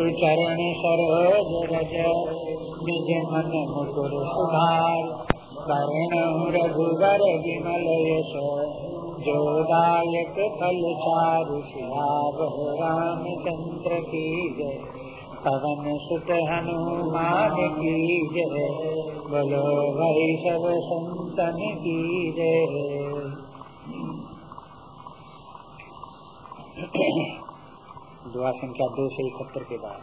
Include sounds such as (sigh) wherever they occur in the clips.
चरण सरोज रज निज मन मुकुर सुधार। करण रघुवर विमल यश। जोदायक फल चारु राम चंद्र की जय। पवन सुत हनुमान की जय। बोलो भाई सब संतन की जय। दुआ संख्या दो से इकहत्तर के बाद।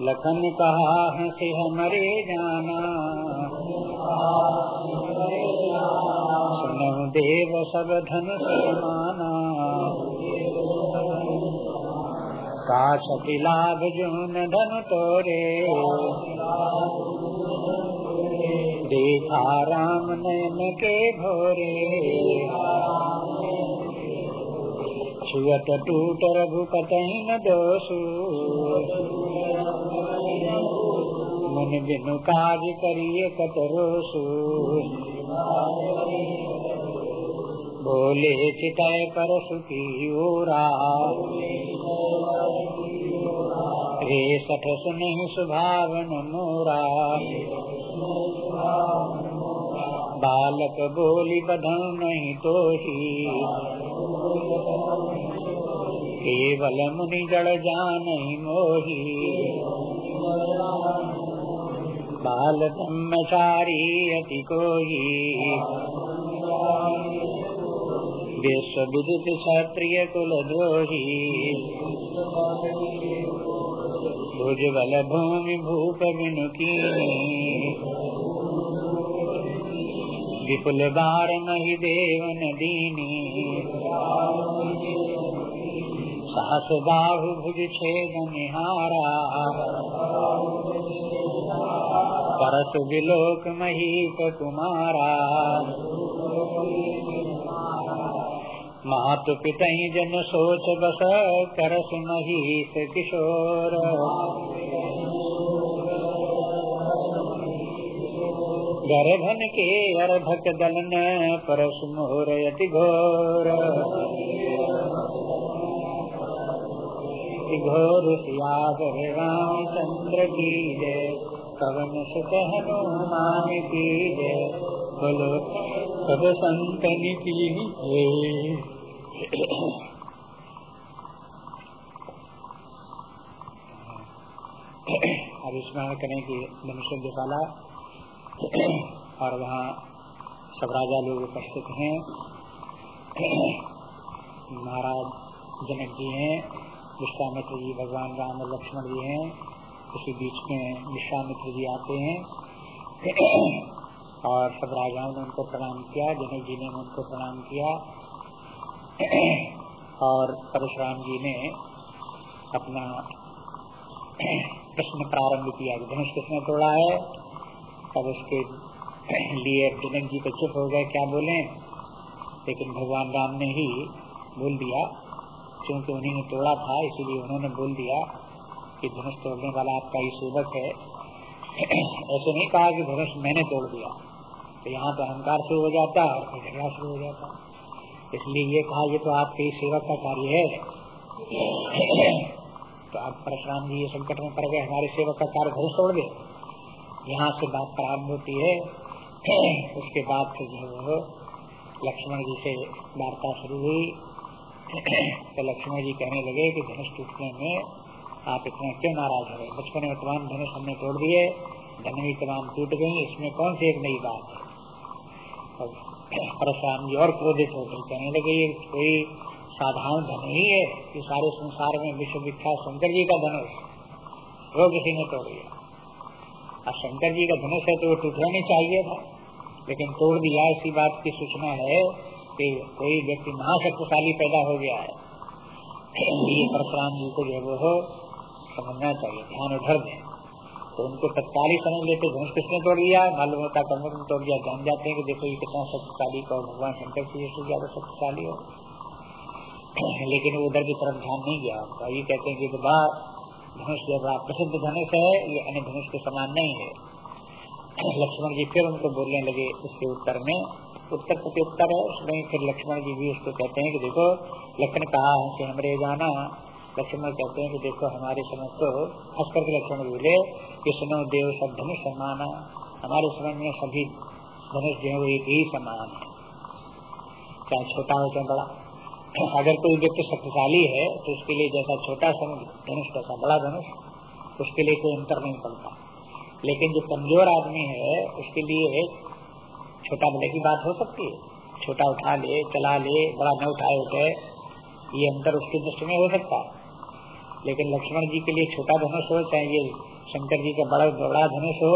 लखन कहा हंसे हमारे जाना। सुनहु देव सब धन समाना का सती लाभ जो धन तोरे। देखा राम नयन के भोरे छुअत टूट रघुपत न दोषु। मन बिनु काज करिए कतरोसु बोले चितय पर सुखी ओरा। रे सठ सुनि सुभावन मोरा। बालक बोली बधन नहीं तो ही केवल मुनि जड़ जान मोही। बाल ब्रह्मचारी अति कोही। विश्व विदित क्षत्रिय कुल द्रोही। भुजबल भूमि भूप बिनुकी विपुल बार मही देवन दीनी सास बाहु भुज छेद निहारा। परस विलोक महीप कुमारा मातु पिता जन सोच बस, करस महीस किशोर। गर्भन के अर्भक दलन परस मोर यति घोर घोर सियावर रामचंद्र की जय, पवन सुत हनुमान की जय, बोलो। सब संतन की अब स्मरण करें कि मनुष्य दिपाला और वहाँ सब राजा लोग उपस्थित हैं। महाराज जनक जी हैं, विश्वामित्र जी, भगवान राम और लक्ष्मण जी हैं। उसी बीच में विश्वामित्र जी आते हैं। और सब राजाओं ने उनको प्रणाम किया, जनक जी ने उनको प्रणाम किया। और परशुराम जी ने अपना प्रश्न प्रारंभ किया धनुष किसने तोड़ा है? तब उसके लिए जनक जी तो चुप हो गए, क्या बोले? लेकिन भगवान राम ने ही बोल दिया, क्योंकि उन्हीं ने तोड़ा था, इसीलिए उन्होंने बोल दिया कि धनुष तोड़ने वाला आपका ही सेवक है। (clears throat) ऐसे नहीं कहा कि धनुष मैंने तोड़ दिया। तो यहाँ तो अहंकार शुरू हो जाता है और झगड़ा शुरू हो जाता है। इसलिए ये कहा, ये तो आपके सेवक का कार्य है। तो आप परशुराम जी, ये संकट में पड़ गए, हमारे सेवक का कार्य धनुष तोड़ गए यहाँ से बात प्रारंभ होती है। उसके बाद फिर जो लक्ष्मण जी से वार्ता शुरू हुई। तो लक्ष्मण जी कहने लगे कि धनुष टूटने में आप इतने क्यों नाराज़ हो गए बचपन में तमाम धनुष हमने तोड़ दिए धन भी तमाम टूट गई। इसमें कौन सी एक नई बात है? परशुराम जी और क्रोधित होकर कहने लगे, ये कोई साधारण धन ही है कि सारे संसार में विश्व विख्यात शंकर जी का धनुष? वो किसी ने तोड़ दिया। अब शंकर जी का धनुष है तो वो टूटना नहीं चाहिए था। लेकिन तोड़ दिया इसी बात की सूचना है कि कोई व्यक्ति महाशक्तिशाली पैदा हो गया है। परशुराम जी को जो वो समझना चाहिए, ध्यान उधर दें। तो उनको ही समझ लेते धनुष किसने तोड़ दिया मालूम होता कर्म ने तोड़ दिया, जान जाते हैं कि देखो ये कितना शक्तिशाली का भगवान शंकर से ज़्यादा शक्तिशाली हो। (clears throat) लेकिन वो उधर की तरफ़ ध्यान नहीं गया। तो ये कहते हैं कि बात धनुष जो बड़ा प्रसिद्ध धनुष है, ये अन्य धनुष के समान नहीं है। (clears throat) लक्ष्मण जी फिर उनको बोलने लगे उसके उत्तर में। उत्तर प्रत्युत्तर है? उसमें फिर लक्ष्मण जी भी उसको कहते हैं कि देखो, लक्ष्मण कहा है? कि हमरे जाना। लक्ष्मण कहते हैं कि देखो, हमारे समझ तो हंस करके लक्ष्मण बोले कि सुनो देव सब धनुष समाना हमारे समझ में सभी धनुष जो है वो एक ही समान है। चाहे छोटा हो चाहे बड़ा। अगर कोई व्यक्ति शक्तिशाली है तो उसके लिए जैसा छोटा धनुष वैसा बड़ा धनुष, उसके लिए कोई अंतर नहीं पड़ता। लेकिन जो कमज़ोर आदमी है, उसके लिए छोटा बड़े की बात हो सकती है। छोटा उठा ले, चला ले, बड़ा न उठाए उठे, ये अंतर उसके दृष्टि में हो सकता है। लेकिन लक्ष्मण जी के लिए छोटा धनुष हो, चाहे ये शंकर जी का बड़ा बड़ा धनुष हो,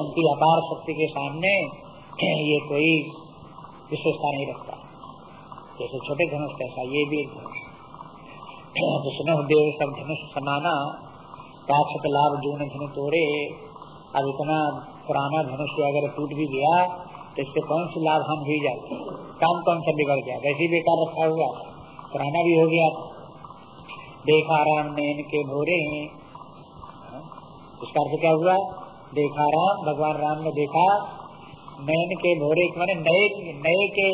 उनकी अपार शक्ति के सामने (clears throat) ये कोई विशेषता नहीं रखता। जैसे छोटे धनुष कैसा ये भी एक धनुष (clears throat) देव सब धनुष समाना राक्षत लाभ जून धनु तोड़े अब इतना पुराना धनुष अगर टूट भी गया तो इससे कौन सी लाभ हम भी जाते काम कौन सा बिगड़ गया? वैसे बेकार रखा हुआ पुराना भी हो गया। देखा राम नैन के भोरे इसका अर्थ क्या हुआ? देखा राम, भगवान राम ने देखा नैन के भोरे मैंने नए नए के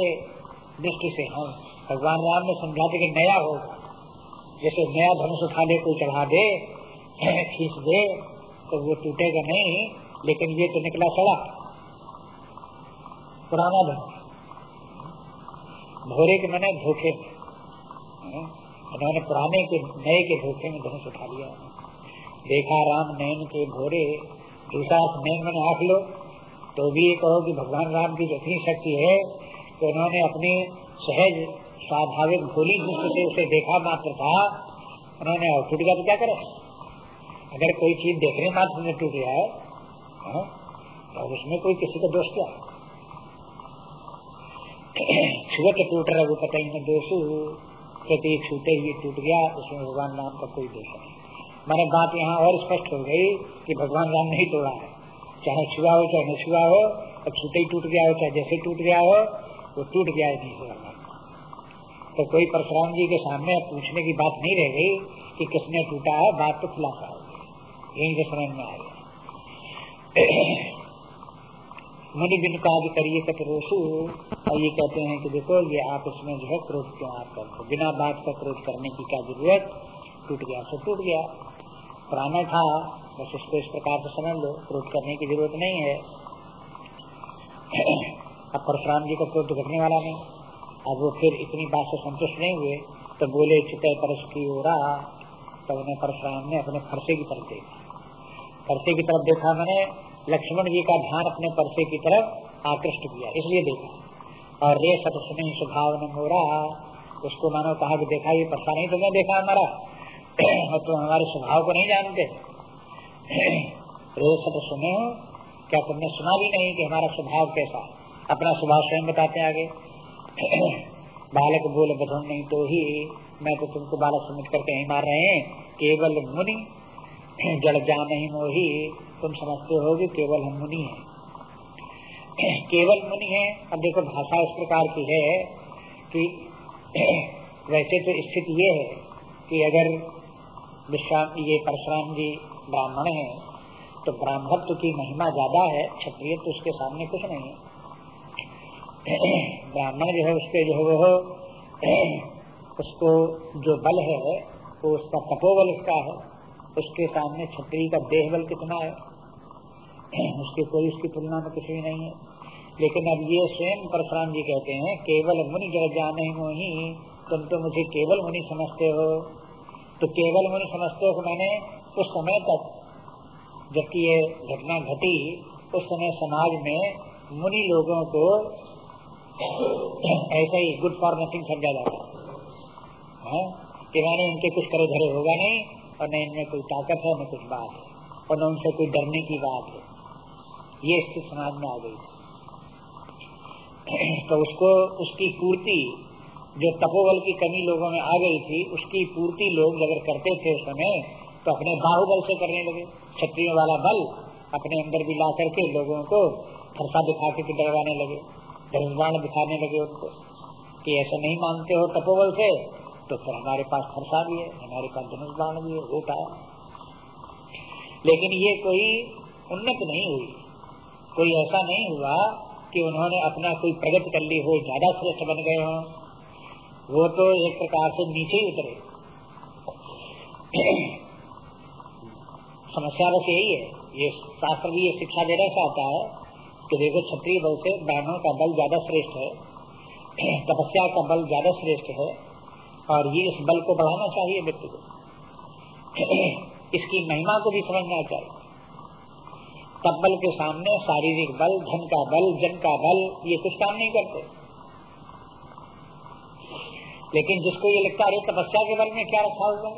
दृष्टि से हम भगवान राम ने समझा कि नया हो, जैसे नया धनुष उठा दे कोई चढ़ा दे, (clears throat) खींच दे तो वो टूटेगा नहीं, लेकिन ये तो निकला सड़ा, पुराना धनुष। भोरे के मैंने धोखे में उन्होंने पुराने के, नए के धोखे में धनुष उठा लिया। देखा राम नैन के भोरे दूसरा नैन मैंने आख लो। तो भी ये कहो कि भगवान राम की जितनी शक्ति है तो उन्होंने अपनी सहज स्वाभाविक भोली दृष्टि से उसे देखा मात्र था उन्होंने और टूट गया तो क्या करे? अगर कोई चीज़ देखने मात्र में टूट गया है हाँ, तो उसमें कोई किसी का दोष क्या? के टूट रहा वो पता ही दोष कहते छूटे हुए टूट गया उसमें भगवान राम का कोई दोष नहीं। मैंने बात यहाँ और स्पष्ट हो गई कि भगवान राम नहीं तोड़ा है। चाहे छुआ हो, चाहे न छुआ हो, और छूटे ही टूट गया हो, चाहे जैसे टूट गया हो, वो टूट गया है नहीं तो कोई परशुराम जी के सामने पूछने की बात नहीं रह गई कि किसने टूटा है, बात तो खुलासा हो गई। यही से समझ में आ गया। (coughs) मुनि बिन काज करिए कटरोसु और ये कहते हैं कि देखो, ये आप इसमें जो है क्रोध क्यों आप करते बिना बात का क्रोध करने की क्या ज़रूरत? टूट गया तो टूट गया। पुराना था, बस उसको इस प्रकार से समझ लो, क्रोध करने की ज़रूरत नहीं है। (clears throat) अब परशुराम जी को क्रोध घटने वाला नहीं। अब वो फिर इतनी बात से संतुष्ट नहीं हुए तो बोले चितय परस की ओरा तो उन्हें परशुराम ने अपने फरसे की तरफ़ देखा। फरसे की तरफ़ देखा मैंने, लक्ष्मण जी का ध्यान अपने परसे की तरफ़ आकृष्ट किया, इसलिए देखा। और रे सत सुनी स्वभाव ने मोरा उसको मानो कहा कि देखा, ये परसा नहीं तुमने देखा हमारा और तुम हमारे स्वभाव को नहीं जानते। रे सत सुने हो, क्या तुमने सुना भी नहीं कि हमारा स्वभाव कैसा अपना स्वभाव स्वयं बताते आगे। बालक बोल बधन नहीं तो ही मैं तो तुमको बालक समझ कर कहीं मार रहे हैं। केवल मुनि, जड़ जा नहीं मोही। तुम समझते हो कि केवल हम मुनि है। केवल मुनि है। अब देखो, भाषा इस प्रकार की है कि वैसे तो स्थिति ये है कि अगर विश्राम ये परशुराम जी ब्राह्मण है तो ब्राह्मणत्व की महिमा ज़्यादा है, क्षत्रिय तो उसके सामने कुछ नहीं है। (clears throat) ब्राह्मण जो है उसके जो वो उसको जो बल है, वो उसका तपोबल उसका है, उसके सामने छत्री का देह बल कितना है। (clears throat) उसकी कोई उसकी तुलना में कुछ भी नहीं है। लेकिन अब ये स्वयं परशुराम जी कहते हैं, केवल मुनि जड़ जाने ही तुम तो मुझे केवल मुनि समझते हो। तो केवल मुनि समझते हो मैंने उस समय तक, जबकि ये घटना घटी, उस समय समाज में मुनि लोगों को ऐसा ही गुड फॉर नथिंग समझा जाता है। कि मैंने इनके कुछ करे धरे होगा नहीं, और न इनमें कोई ताकत है, न कुछ बात है, और न उनसे कोई डरने की बात है। ये स्थिति समाज में आ गई (clears throat) तो उसको, उसकी पूर्ति जो तपोबल की कमी लोगों में आ गई थी, उसकी पूर्ति लोग अगर करते थे उस समय तो अपने बाहुबल से करने लगे। क्षत्रियों वाला बल अपने अंदर भी ला करके लोगों को फरसा दिखा के डरवाने लगे धनुष दिखाने लगे उनको, कि ऐसा नहीं मानते हो तपोबल से तो फिर हमारे पास फरसा भी है, हमारे पास धनुष बाण भी है, होता है। लेकिन ये कोई उन्नत नहीं हुई। कोई ऐसा नहीं हुआ कि उन्होंने अपना कोई प्रगति कर ली हो, ज़्यादा श्रेष्ठ बन गए हो वो तो एक प्रकार से नीचे ही उतरे। समस्या बस यही है। ये शास्त्र भी ये शिक्षा देना चाहता है कि देखो क्षत्रिय बल से ब्राह्मण का बल ज़्यादा श्रेष्ठ है, तपस्या का बल ज़्यादा श्रेष्ठ है, और ये इस बल को बढ़ाना चाहिए व्यक्ति को। इसकी महिमा को भी समझना चाहिए। तब बल के सामने शारीरिक बल, धन का बल, जन का बल, ये कुछ काम नहीं करते। लेकिन जिसको ये लगता है तपस्या के बल में क्या रखा हुआ है?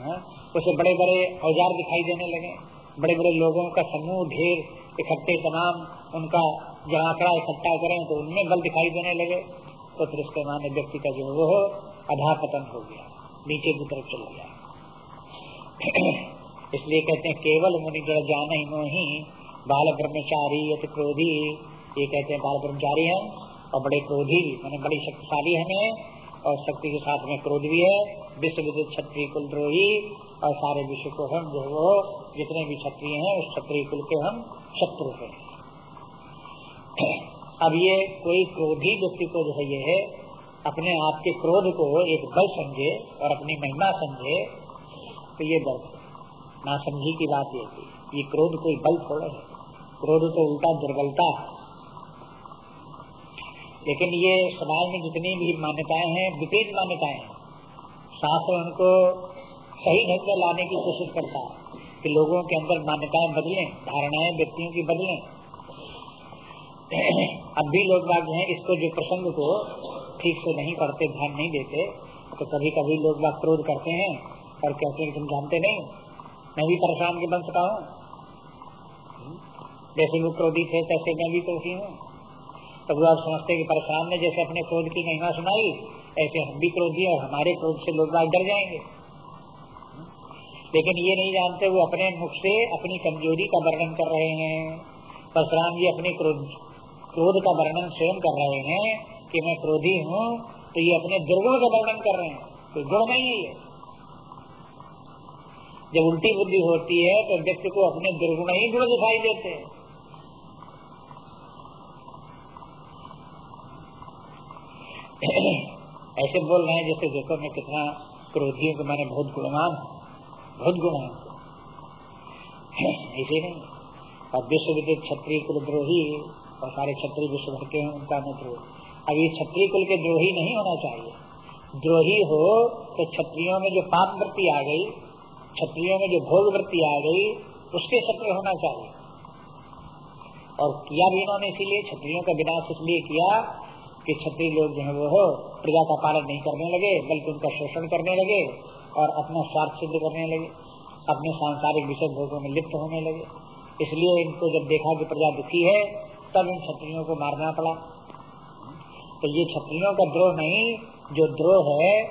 हाँ? उसे बड़े बड़े औज़ार दिखाई देने लगे। बड़े बड़े लोगों का समूह ढेर इकट्ठे तमाम उनका जब आंकड़ा इकट्ठा करें तो उनमें बल दिखाई देने लगे। तो फिर उसके माने व्यक्ति का जो वो अधा पतन हो गया। नीचे की तरफ़ चला गया। (clears throat) इसलिए कहते हैं, केवल मुनि जड़ जान ही बाल ब्रह्मचारी यथ क्रोधी। ये कहते हैं, बाल ब्रह्मचारी है और बड़े क्रोधी, मैंने बड़ी शक्तिशाली हमें और शक्ति के साथ में क्रोध भी है। विश्व विद्युत छत्री कुलद्रोही और सारे विश्व को हम जो वो जितने भी क्षत्रिय हैं, उस क्षत्रिय कुल के हम शत्रु हैं। अब ये कोई क्रोधी व्यक्ति को जो है ये है, अपने आप के क्रोध को एक बल समझे और अपनी महिमा समझे तो ये बल ना समझी की बात ये थी। ये क्रोध कोई बल थोड़ा है। क्रोध तो उल्टा दुर्बलता है। लेकिन ये समाज में जितनी भी मान्यताएँ हैं विपरीत मान्यताएँ हैं शास्त्र उनको सही ढंग से लाने की कोशिश करता है कि लोगों के अंदर मान्यताएँ बदलें, धारणाएँ व्यक्तियों की बदलें। अब भी लोग बाग हैं, इसको जो प्रसंग को ठीक से नहीं पढ़ते, ध्यान नहीं देते तो कभी कभी लोग बात क्रोध करते हैं और कहते हैं तुम जानते नहीं, मैं भी परेशान के बन सका हूँ। जैसे वो क्रोधी थे, तैसे मैं भी क्रोधी हूँ। तो वो आप समझते कि परेशान ने जैसे अपने क्रोध की महिमा सुनाई, ऐसे हम भी क्रोधी और हमारे क्रोध से लोग डर जाएँगे। लेकिन ये नहीं जानते, वो अपने मुख से अपनी कमज़ोरी का वर्णन कर रहे हैं। परशुराम जी अपने क्रोध क्रोध का वर्णन स्वयं कर रहे हैं कि मैं क्रोधी हूँ तो ये अपने दुर्गुण का वर्णन कर रहे हैं। तो गुण नहीं है जब उल्टी बुद्धि होती है तो व्यक्ति को अपने दुर्गुण ही गुण दिखाई देते हैं। ऐसे बोल रहे हैं जैसे देखो मैं कितना क्रोधियों को मैंने बहुत गुणवान बहुत गुण ऐसे नहीं। और विश्व विद्युत क्षत्रिय कुलद्रोही और सारे क्षत्रिय विश्व भर के हैं, उनका मित्र अब ये क्षत्रिय कुल के द्रोही नहीं होना चाहिए। द्रोही हो तो क्षत्रियों में जो पाप वृत्ति आ गई, क्षत्रियों में जो भोग वृत्ति आ गई, उसके शत्रु होना चाहिए। और किया भी इन्होंने इसीलिए, क्षत्रियों का विनाश इसलिए किया कि क्षत्रिय लोग जो है वो हो, प्रजा का पालन नहीं करने लगे, बल्कि उनका शोषण करने लगे और अपना स्वार्थ सिद्ध करने लगे, अपने सांसारिक विषय भोगों में लिप्त होने लगे। इसलिए इनको जब देखा कि प्रजा दुखी है, तब इन क्षत्रियों को मारना पड़ा। तो ये क्षत्रियों का द्रोह नहीं, जो द्रोह है,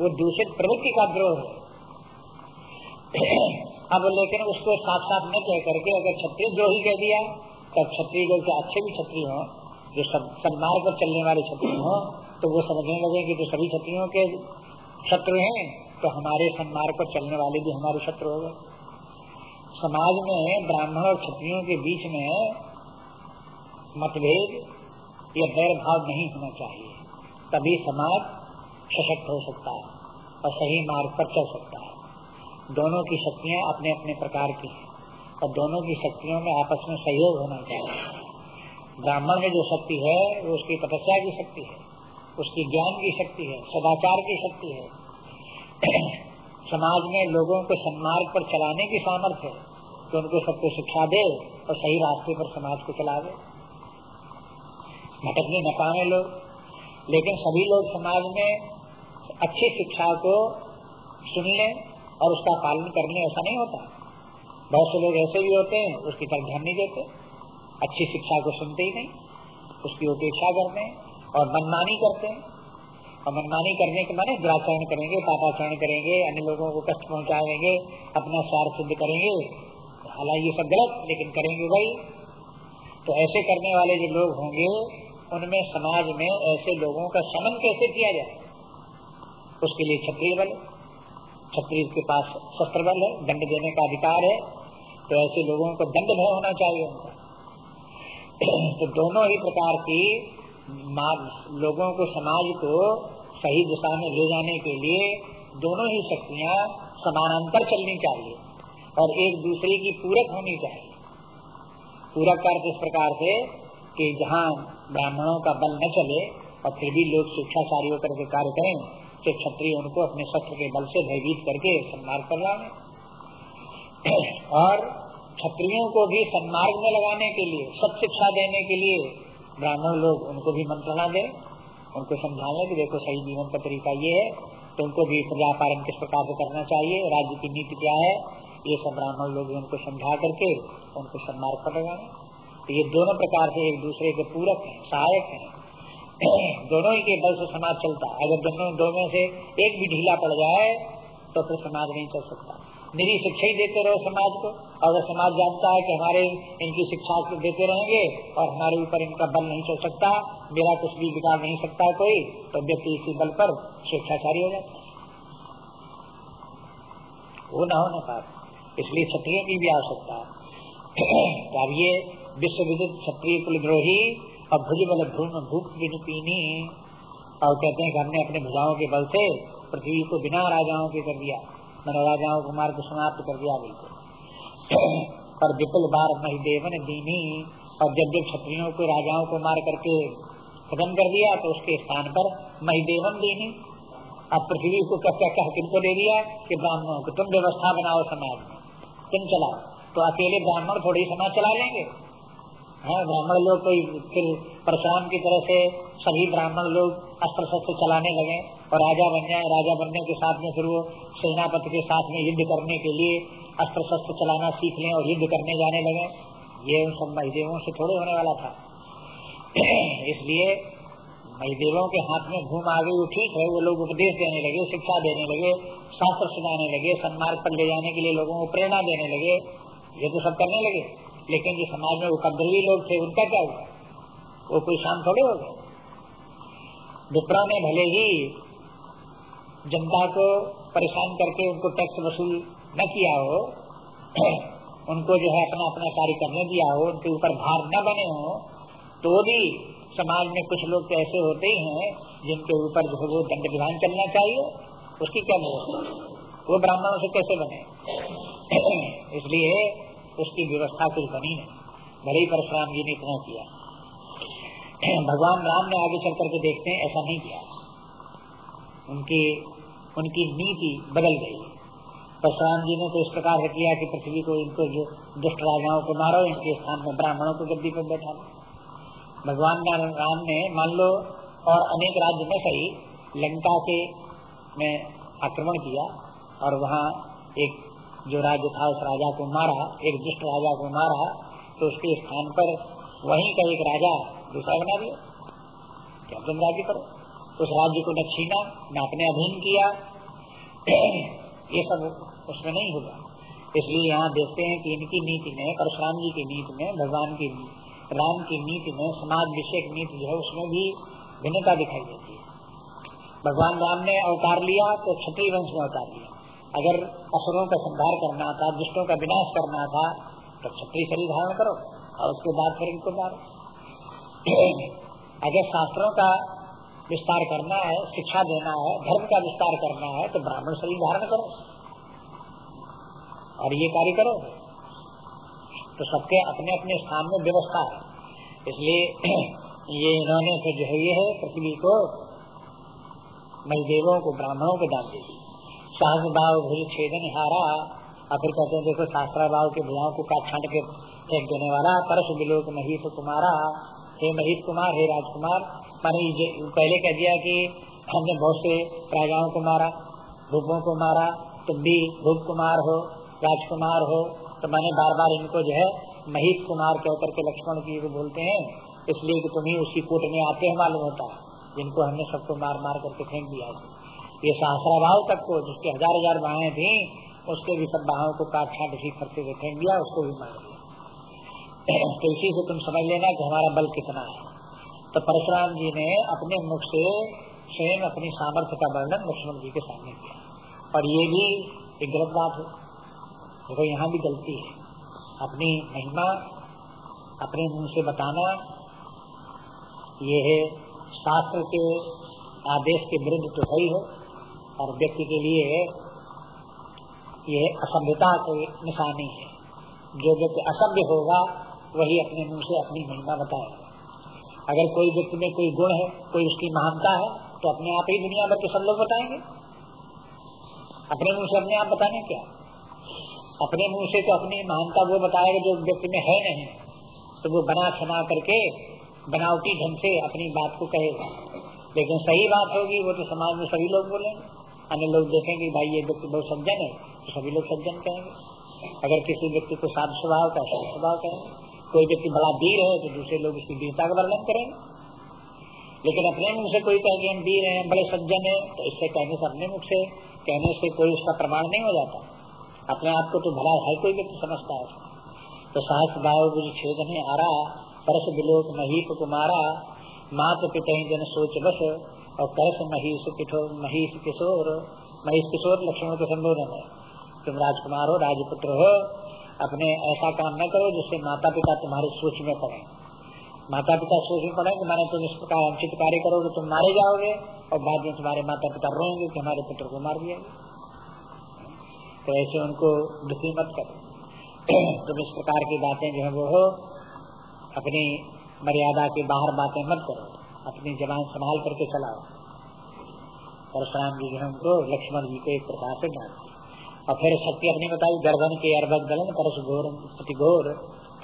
वो दूषित प्रवृत्ति का द्रोह है। (clears throat) अब लेकिन उसको साथ साथ न कह करके अगर क्षत्रिय द्रोही कह दिया तब लोग के अच्छे भी क्षत्रिय हो जो सन्मार्ग पर चलने वाले क्षत्रिय हो तो वो समझने लगे कि जो सभी क्षत्रियों के शत्रु हैं तो हमारे सन्मार्ग पर चलने वाले भी हमारे शत्रु हो गए। समाज में ब्राह्मण और क्षत्रियों के बीच में मतभेद या बैर भाव नहीं होना चाहिए। तभी समाज सशक्त हो सकता है और सही मार्ग पर चल सकता है। दोनों की शक्तियाँ अपने अपने प्रकार की हैं और दोनों की शक्तियों में आपस में सहयोग होना चाहिए। ब्राह्मण में जो शक्ति है, वो उसकी तपस्या की शक्ति है, उसकी ज्ञान की शक्ति है, सदाचार की शक्ति है। (clears throat) समाज में लोगों को सन्मार्ग पर चलाने की सामर्थ्य है तो उनको सबको शिक्षा दे और सही रास्ते पर समाज को चला दे भटकने न पाए लोग, लेकिन सभी लोग समाज में अच्छी शिक्षा को सुन लें और उसका पालन करने ऐसा नहीं होता। बहुत से लोग ऐसे भी होते हैं, उसकी तरफ़ ध्यान नहीं देते अच्छी शिक्षा को सुनते ही नहीं, उसकी उपेक्षा करते हैं और मनमानी करते हैं। और मनमानी करने के माने दुराचरण करेंगे, पापाचरण करेंगे, अन्य लोगों को कष्ट पहुंचाएँगे, अपना स्वार्थ सिद्ध करेंगे। हालाँकि ये सब गलत, लेकिन करेंगे वही। तो ऐसे करने वाले जो लोग होंगे, उनमें समाज में ऐसे लोगों का शमन कैसे किया जाए? उसके लिए क्षत्रिय बल। क्षत्रिय के पास शस्त्र बल है, दंड देने का अधिकार है। तो ऐसे लोगों को दंड भय होना चाहिए उनका। तो दोनों ही प्रकार की लोगों को समाज को सही दिशा में ले जाने के लिए दोनों ही शक्तियाँ समानांतर चलनी चाहिए और एक दूसरे की पूरक होनी चाहिए। पूरक कर इस प्रकार से कि जहाँ ब्राह्मणों का बल न चले और फिर भी लोग शिक्षाचारी होकर के कार्य करें तो क्षत्रिय उनको अपने शस्त्र के बल से भयभीत करके सम्मान कर रहा और क्षत्रियों को भी सन्मार्ग में लगाने के लिए, सब शिक्षा देने के लिए ब्राह्मण लोग उनको भी मंत्रणा दें, उनको समझाने कि देखो सही जीवन का तरीका ये है तो उनको भी प्रजा पालन किस प्रकार से करना चाहिए, राज्य की नीति क्या है, ये सब ब्राह्मण लोग उनको समझा करके उनको सन्मार्ग पर लगाने तो ये दोनों प्रकार से एक दूसरे के पूरक है, सहायक है। (clears throat) दोनों ही के बल से समाज चलता है। अगर दोनों दोनों से एक भी ढीला पड़ जाए तो फिर समाज नहीं चल सकता। निरी शिक्षा ही देते रहो समाज को। अगर समाज जानता है कि हमारे इनकी शिक्षा देते रहेंगे और हमारे ऊपर इनका बल नहीं चल सकता, मेरा कुछ भी बिगाड़ नहीं सकता कोई तो व्यक्ति इसी बल पर स्वेच्छाचारी हो जाता वो न होना पाए। इसलिए क्षत्रिय की भी आवश्यकता है। (clears throat) तो अब ये विश्व विदित क्षत्रिय कुलद्रोही और भुज बल भ्रूण भूख पीनी और कहते हैं कि हमने अपने भुजाओं के बल से पृथ्वी को बिना राजाओं के कर दिया। मैंने राजाओं को मार को समाप्त कर दिया बिल्कुल (clears throat) पर विपुल बार महिदेवन दीनी और जब जब क्षत्रियों को, राजाओं को मार करके खत्म कर दिया तो उसके स्थान पर महिदेवन दीनी। अब पृथ्वी को क्या कह किनको दे दिया कि ब्राह्मणों को, तुम व्यवस्था बनाओ समाज में। तुम चलाओ तो अकेले ब्राह्मण थोड़ी समाज चला लेंगे। हाँ ब्राह्मण लोग कोई फिर परशुराम की तरह से सभी ब्राह्मण लोग अस्त्र शस्त्र चलाने लगे। और राजा बन जाए राजा बनने के साथ में फिर वो सेनापति के साथ में युद्ध करने के लिए अस्त्र शस्त्र चलाना सीख लें और युद्ध करने जाने लगे। ये उन सब महिदेवों से थोड़े होने वाला था। (clears throat) इसलिए महिदेवों के हाथ में घूम आ गई वो ठीक है, वो लोग उपदेश देने लगे, शिक्षा देने लगे, शास्त्र सुनाने लगे, सन्मार्ग पर ले जाने के लिए लोगों को प्रेरणा देने लगे। ये तो सब करने लगे। लेकिन जो समाज में उपद्रवी लोग थे, उनका क्या हुआ? वो कोई शांत थोड़े हो गए। विप्रा ने भले ही जनता को परेशान करके उनको टैक्स वसूल न किया हो, (clears throat) उनको जो है अपना अपना कार्य करने दिया हो, उनके ऊपर भार न बने हो तो भी समाज में कुछ लोग तो ऐसे होते ही हैं जिनके ऊपर जो है वो दंड विधान चलना चाहिए। उसकी क्या व्यवस्था वो ब्राह्मणों से कैसे बने? (clears throat) इसलिए उसकी व्यवस्था कुछ बनी नहीं। भले ही परशुराम जी ने इतना किया। (clears throat) भगवान राम ने आगे चल करके देखते हैं, ऐसा नहीं किया। उनकी उनकी नीति बदल गई। परशुराम जी ने तो इस प्रकार से किया कि पृथ्वी को इनको जो दुष्ट राजाओं को मारो, इनके स्थान में ब्राह्मणों को गद्दी पर बैठा भगवान राम ने मान लो और अनेक राज्य में सही, लंका के में आक्रमण किया और वहाँ एक जो राज्य था, उस राजा को मारा, एक दुष्ट राजा को मारा तो उसके स्थान पर वहीं का एक राजा दूसरा बना दिया। क्या तुम राज्य करो? उस राज्य को न छीना न अपने अधीन किया। (clears throat) ये सब उसमें नहीं होगा इसलिए यहाँ देखते हैं कि इनकी नीति में, परशुराम जी की नीति में, भगवान की, राम की नीति में, समाज विषय नीति जो है, उसमें भी भिन्नता दिखाई देती है। भगवान राम ने अवतार लिया तो क्षत्रिय वंश में अवतार लिया। अगर असुरों का संहार करना था, दुष्टों का विनाश करना था तो क्षत्रिय शरीर धारण करो और उसके बाद फिर इनको मारो। (clears throat) अगर शास्त्रों का विस्तार करना है, शिक्षा देना है, धर्म का विस्तार करना है तो ब्राह्मण शरीर धारण करो। और ये कार्य करो। तो सबके अपने अपने स्थान में व्यवस्था है। इसलिए (clears throat) ये इन्होंने तो जो है, ये है, पृथ्वी को मजदेवों को ब्राह्मणों को दान दे सहस, भाव, भूल छेदन हारा और फिर कहते हैं, देखो शास्त्रा भाव के भुजाओं को काट छाट के फेंक देने वाला परस बिलोक महीत कुमारा, हे महीत कुमार, हे राजकुमार मानी पहले कह दिया कि हमने बहुत से राजाओं को मारा, भूपों को मारा, तुम भी भूप कुमार हो, राजकुमार हो। तो मैंने बार बार इनको जो है महीत कुमार कह करके लक्ष्मण जी को बोलते हैं। इसलिए कि तुम्ही उसी कोट में आते हैं मालूम होता है। जिनको हमने सबको मार मार करके फेंक दिया ये सहसरा भाव तक को, जिसके हज़ार हज़ार बाहें थी, उसके भी सब बाहों को काट छाट उसी करते से फेंक दिया, उसको भी मार दिया। (clears throat) तो इसी से तुम समझ लेना कि हमारा बल कितना है। तो परशुराम जी ने अपने मुख से स्वयं अपनी सामर्थ्य का वर्णन लक्ष्मण जी के सामने किया। और ये भी एक गलत बात है। देखो तो यहाँ भी गलती है। अपनी महिमा, अपने मुँह से बताना, ये है शास्त्र के आदेश के विरुद्ध तो है ही है। और व्यक्ति के लिए यह असभ्यता की निशानी है। जो व्यक्ति असभ्य होगा, वही अपने मुँह से अपनी महिमा बताएगा। अगर कोई व्यक्ति में कोई गुण है, कोई उसकी महानता है तो अपने आप ही दुनिया भर के सब लोग बताएँगे। अपने मुँह से अपने आप बताने क्या? अपने मुँह से तो अपनी महानता वो बताएगा जो व्यक्ति में है नहीं। तो वो बना छना करके, बनावटी ढंग से अपनी बात को कहेगा। लेकिन सही बात होगी, वो तो समाज में सभी लोग बोलेंगे। अन्य लोग देखेंगे, भाई ये व्यक्ति बहुत सज्जन है तो सभी लोग सज्जन कहेंगे। अगर किसी व्यक्ति को साध स्वभाव का शांत स्वभाव कहेंगे। कोई व्यक्ति बड़ा वीर है तो दूसरे लोग उसकी वीरता का वर्णन करेंगे। लेकिन अपने मुख से कोई कहे हम वीर हैं बड़े सज्जन है तो इससे कहने से अपने मुख से। कहने से कोई उसका प्रमाण नहीं हो जाता। अपने आप को तो भला है, कोई व्यक्ति समझता है। तो सहस भाव छेद में आ रहा, परस बिलोक महीप कुमारा मात पिता जन सोच बस, और परस महीश महीश किशोर महेश किशोर लक्ष्मण के संबोधन है। तुम राजकुमार हो, राजपुत्र हो अपने ऐसा काम न करो जिससे माता पिता तुम्हारे सोच में पड़े। माता पिता सोच में पड़े कि मैंने तुम इस प्रकार अनुचित कार्य करोगे, तुम मारे जाओगे और बाद में तुम्हारे माता पिता रोएँगे कि हमारे पुत्र को मार दिया तो ऐसे उनको दुखी मत करो। (clears throat) तुम इस प्रकार की बातें जो है वो हो, अपनी मर्यादा के बाहर बातें मत करो। अपनी जबान संभाल करके चलाओ। परशुराम जी जो है उनको लक्ष्मण जी को एक प्रकार से डांट और फिर शक्ति अपनी बताई, गर्दन के अरबक दलन परस घोर, अति घोर।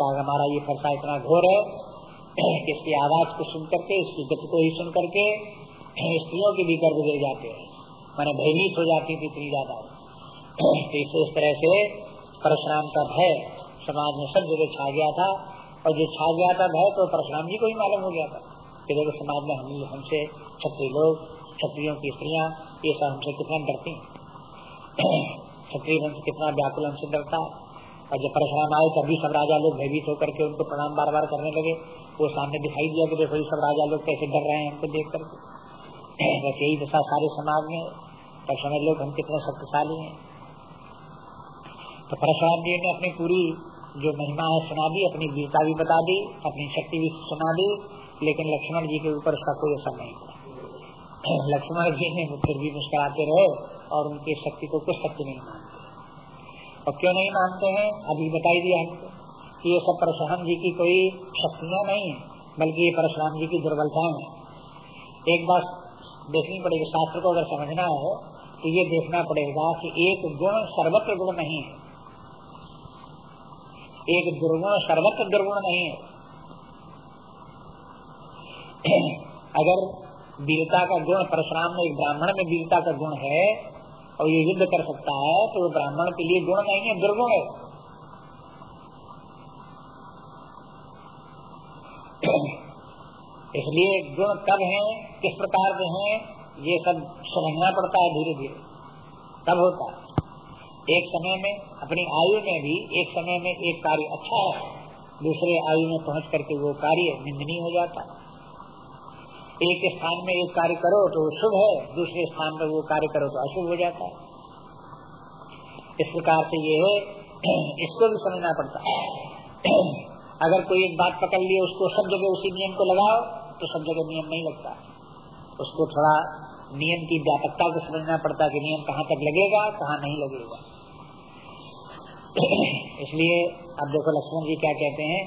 हमारा ये फरसा इतना घोर है कि इसकी आवाज़ को सुन करके, इसकी गति को ही सुन करके स्त्रियों के भी गर्भ गिर जाते हैं। मैंने भयभीत हो जाती थी इतनी ज़्यादा। तो इस तरह से परशुराम का भय समाज में सब जगह छा गया था। और जो छा गया था भय तो परशुराम जी को ही मालूम हो गया था कि देखो, समाज में हम हमसे छत्री लोग, क्षत्रियों की स्त्रियाँ, ये सब हमसे कितना डरती क्षत्रिय वंश कितना व्याकुल हमसे डरता है और जब परशुराम आए तभी सब राजा लोग भयभीत होकर के उनको प्रणाम बार बार करने लगे। वो सामने दिखाई दिया कि देखो सब राजा लोग कैसे डर रहे हैं हमको देख करके बस यही दशा सारे समाज में। तब समझ लो हम कितने शक्तिशाली हैं। तो परशुराम जी ने अपनी पूरी जो महिमा है सुना दी, अपनी वीरता भी बता दी, अपनी शक्ति भी सुना दी, लेकिन लक्ष्मण जी के ऊपर उसका कोई असर नहीं था (clears throat) लक्ष्मण जी ने फिर भी मुस्कुराते रहे। और उनकी शक्ति को कुछ शक्ति नहीं मानते। और क्यों नहीं मानते हैं? अभी बताई दिया हमको कि ये सब परशुराम जी की कोई शक्तियाँ नहीं है, बल्कि ये परशुराम जी की दुर्बलताएँ हैं। एक बात देखनी पड़ेगी, शास्त्र को अगर समझना है तो ये देखना पड़ेगा कि एक गुण सर्वत्र गुण नहीं है। एक दुर्गुण सर्वत्र दुर्गुण नहीं है। अगर वीरता का गुण परशुराम में, एक ब्राह्मण में वीरता का गुण है और ये युद्ध कर सकता है तो वो ब्राह्मण के लिए गुण नहीं है, दुर्गुण है। (clears throat) इसलिए गुण कब है, किस प्रकार के हैं, ये सब समझना पड़ता है धीरे धीरे। तब होता है। एक समय में, अपनी आयु में भी, एक समय में एक कार्य अच्छा है, दूसरे आयु में पहुँच करके वो कार्य निंदनीय हो जाता है। एक स्थान में एक कार्य करो तो शुभ है, दूसरे स्थान में वो कार्य करो तो अशुभ हो जाता है। इस प्रकार से ये है, इसको भी समझना पड़ता है। अगर कोई एक बात पकड़ लिए उसको सब जगह उसी नियम को लगाओ तो सब जगह नियम नहीं लगता। उसको थोड़ा नियम की व्यापकता को समझना पड़ता है कि नियम कहाँ तक लगेगा, कहाँ नहीं लगेगा। इसलिए अब देखो लक्ष्मण जी क्या कहते हैं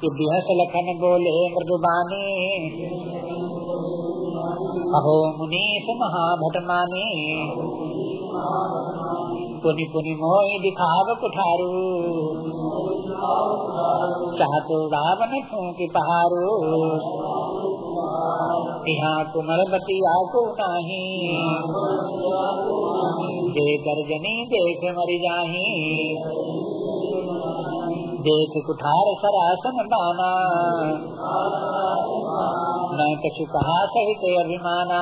कि बिहस लखन बोले मृदुबानी। अहो मुनीष महाभट माने पुनि पुनि मोह दिखाव कुठारू। चाहतो रावण फूक पहाड़ो यहाँ कुमर बतिया को नाही। दे गर्जनी देख मरी जाही। देख कुठार सरासन बाना न कछु कहा सहित अभिमाना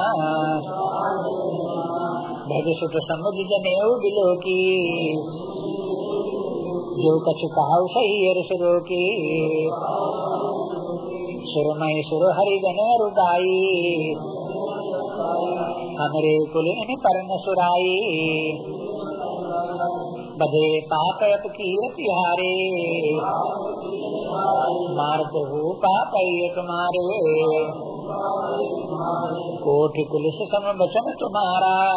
भज सुत समुद्र जनेऊ बिलो की जो कछु कहा सही अरसरो की सुरमय सुर हरि हरिजन रुदाई हमरे कुल इन पर सुराई बधे पाप की तिहारे। मारते हो पाप तुम्हारे। कोटि कुलिस सम बचन तुम्हारा।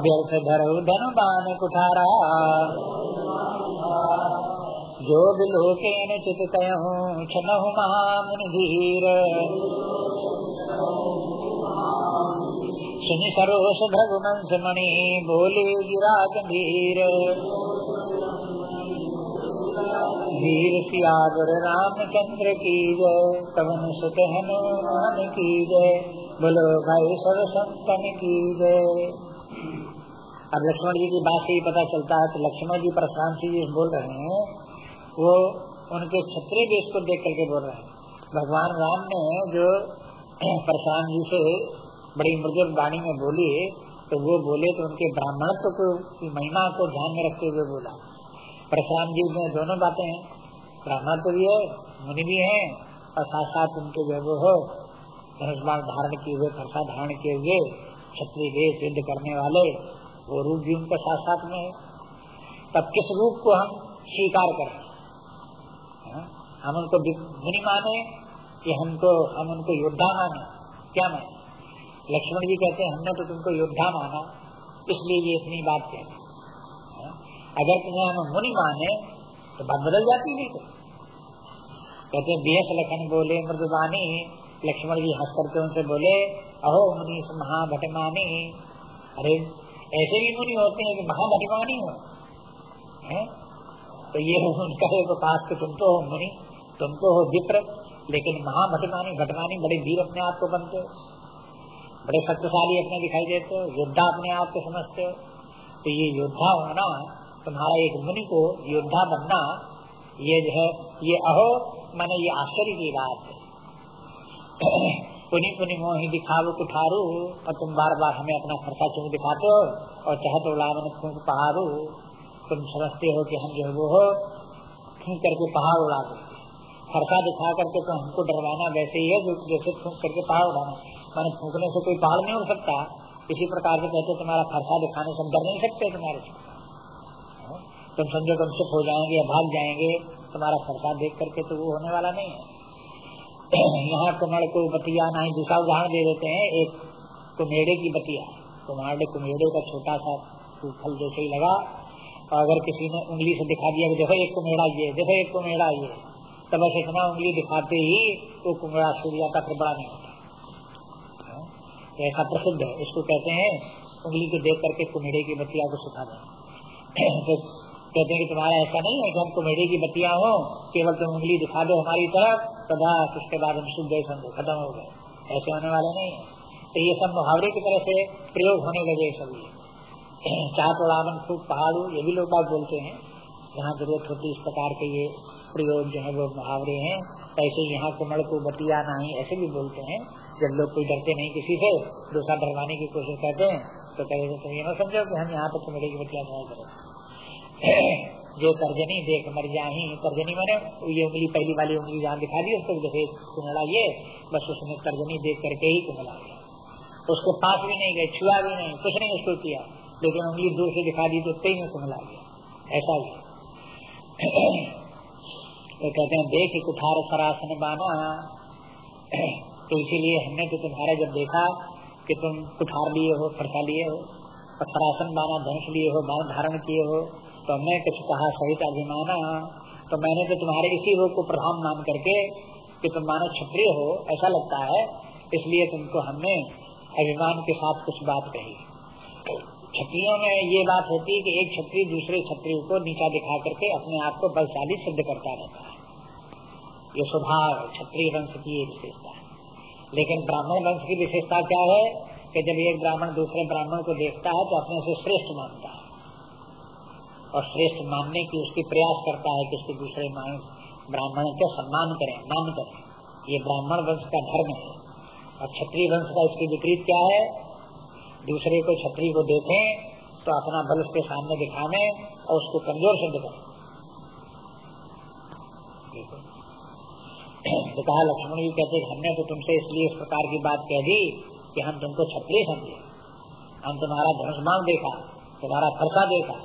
व्यर्थ धरो धन बान कुठारा। जो बिलोकेन चित कहो छनहु महामुनि धीर। सुनि सरोस भगवंश मणि बोले गिरा गंभीर वीर सियावर रामचंद्र की जय पवन सुत हनुमान की जय, बोलो भाई सब संतन की जय। अब लक्ष्मण जी की बात से ही पता चलता है तो लक्ष्मण जी परशुराम जी बोल रहे हैं, वो उनके क्षत्रिय देश को देख करके बोल रहे हैं। भगवान राम ने जो परशुराम जी से बड़ी मृदुल वाणी में बोली तो वो बोले तो उनके ब्राह्मणत्व को महिमा को ध्यान में रखते हुए बोला। परशुराम जी में दोनों बातें हैं। ब्राह्मण तो भी है, मुनि भी है, और साथ साथ उनके जो वो हो धनुष धारण किए हुए फरसा धारण किए हुए, छत्री वेश युद्ध करने वाले, वो रूप भी उनके साथ साथ में तब किस रूप को हम स्वीकार करें? हाँ? हम उनको मुनि माने कि हमको हम उनको योद्धा माने। क्या माने? लक्ष्मण जी कहते हैं, हमने तो तुमको योद्धा माना, इसलिए ये इतनी बात कहते अगर तुम्हें हम मुनि माने तो बात बदल जाती है तो। कहते बेहस लखन बोले मृदुबानी, लक्ष्मण जी हंस करके उनसे बोले, अहो मुनि महाभटमानी। अरे, ऐसे भी मुनि होते हैं कि महाभटमानी हो। है? तो ये (laughs) उनका पास के तुम तो हो मुनि, तुम तो हो विप्र, लेकिन महाभटमानी, भटमानी बड़े वीर अपने आप को बनते हो। बड़े शक्तिशाली अपने दिखाई देते हो, योद्धा अपने आप को समझते हो। तो ये योद्धा होना, तुम्हारा एक मुनि को योद्धा बनना, ये जो है, ये अहो, मैंने ये आश्चर्य की बात है। (clears throat) पुनि मोही दिखाओ कुठारू, और तुम बार बार हमें अपना खर्चा चुन दिखाते हो? और चाहे तो उड़ावन फूक पहाड़ू तुम समझते हो कि हम जो है वो हो फूक करके पहाड़ उड़ा दो खर्चा दिखा करके तो हमको डरवाना वैसे ही है जैसे फूक करके पहाड़ उड़ाना। मैंने फूकने से कोई पहाड़ नहीं उड़ सकता। इसी प्रकार से कहते तुम्हारा खर्चा दिखाने से हम डर नहीं सकते तुम्हारे से। तुम समझो तुम चुप हो जाएँगे या भाग जाएँगे, तुम्हारा सरकार देख करके तो वो होने वाला नहीं है। (clears throat) यहाँ कुमड़ को बतिया ना ही, दूसरा उदाहरण दे देते हैं, एक कुमेड़े की बतिया। कुमार कुमेड़े का छोटा सा फल जैसे ही लगा, और अगर किसी ने उंगली से दिखा दिया कि देखो एक कुमेड़ा ये, देखो एक कुमेड़ा ये तो बस इतना उंगली दिखाते ही वो तो कुमेड़ा सूर्य का फिर बड़ा नहीं हाँ? ऐसा प्रसिद्ध है। उसको कहते हैं, उंगली को देख करके कुमेड़े की बतिया को सुखा दें। (clears throat) तो कहते हैं कि तुम्हारा ऐसा नहीं है कि हम कुमेडी की बतिया हो, केवल तुम उंगली दिखा दो हमारी तरफ़ तो बस उसके बाद हम शुद्ध समझो खत्म हो गए। ऐसे होने वाले नहीं है। तो ये सब मुहावरे की तरह से प्रयोग होने लगे सभी। (clears throat) चाट उड़ावन खूब पहाड़ू ये भी लोग बात बोलते हैं। जहाँ ज़रूरत होती इस प्रकार के ये प्रयोग जो है, वो मुहावरे हैं। ऐसे यहाँ कुमड़ को बतिया नहीं ऐसे भी बोलते हैं। जब लोग कोई डरते नहीं किसी से दूसरा डरवाने की कोशिश करते हैं तो कहे तुम ये ना समझो कि हम यहाँ पर कुमड़े की बतिया नहीं करें। जो तर्जनी, देख, मर जाही, तर्जनी मैंने, ये उंगली, पहली वाली उंगली जहाँ दिखा दी, उसको जैसे कुमला ये, बस उसने तर्जनी देख करके ही कुमला गया उसको पास भी नहीं गए, छुआ भी नहीं, कुछ नहीं उसको किया, लेकिन उंगली दूर से दिखा दी तो कई में कुमला गया ऐसा ही (clears throat) तो कहते हैं, देख कुठार सरासन बाना। (clears throat) तो इसीलिए हमने तो तुम्हारा जब देखा कि तुम कुठार लिए हो फरसा लिए हो और सरासन बाना धनुष लिए हो बाण धारण किए हो तो हमने कुछ कहा, सहित अभिमाना। तो मैंने तो तुम्हारे इसी रोग को प्रधान मान करके कि तुम मानो क्षत्रिय हो, ऐसा लगता है। इसलिए तुमको हमने अभिमान के साथ कुछ बात कही। क्षत्रियों में ये बात होती है कि एक क्षत्रिय दूसरे क्षत्रिय को नीचा दिखा करके अपने आप को बलशाली सिद्ध करता रहता है। ये स्वभाव क्षत्रिय वंश की ये विशेषता है। लेकिन ब्राह्मण वंश की विशेषता क्या है कि जब एक ब्राह्मण दूसरे ब्राह्मण को देखता है तो अपने से श्रेष्ठ मानता है। और श्रेष्ठ मानने की उसकी प्रयास करता है कि उसके दूसरे ब्राह्मणों के सम्मान करें, मान करें। ये ब्राह्मण वंश का धर्म है। और क्षत्रिय वंश का इसके विपरीत क्या है? दूसरे को क्षत्रिय को देखें तो अपना बल उसके सामने दिखावे और उसको कमज़ोर सिद्ध करें। तो कहा, लक्ष्मण जी कहते, हमने तो तुमसे इसलिए इस प्रकार की बात कह दी कि हम तुमको क्षत्रिय समझे। हम तुम्हारा धनुष्मान देखा, तुम्हारा फरसा देखा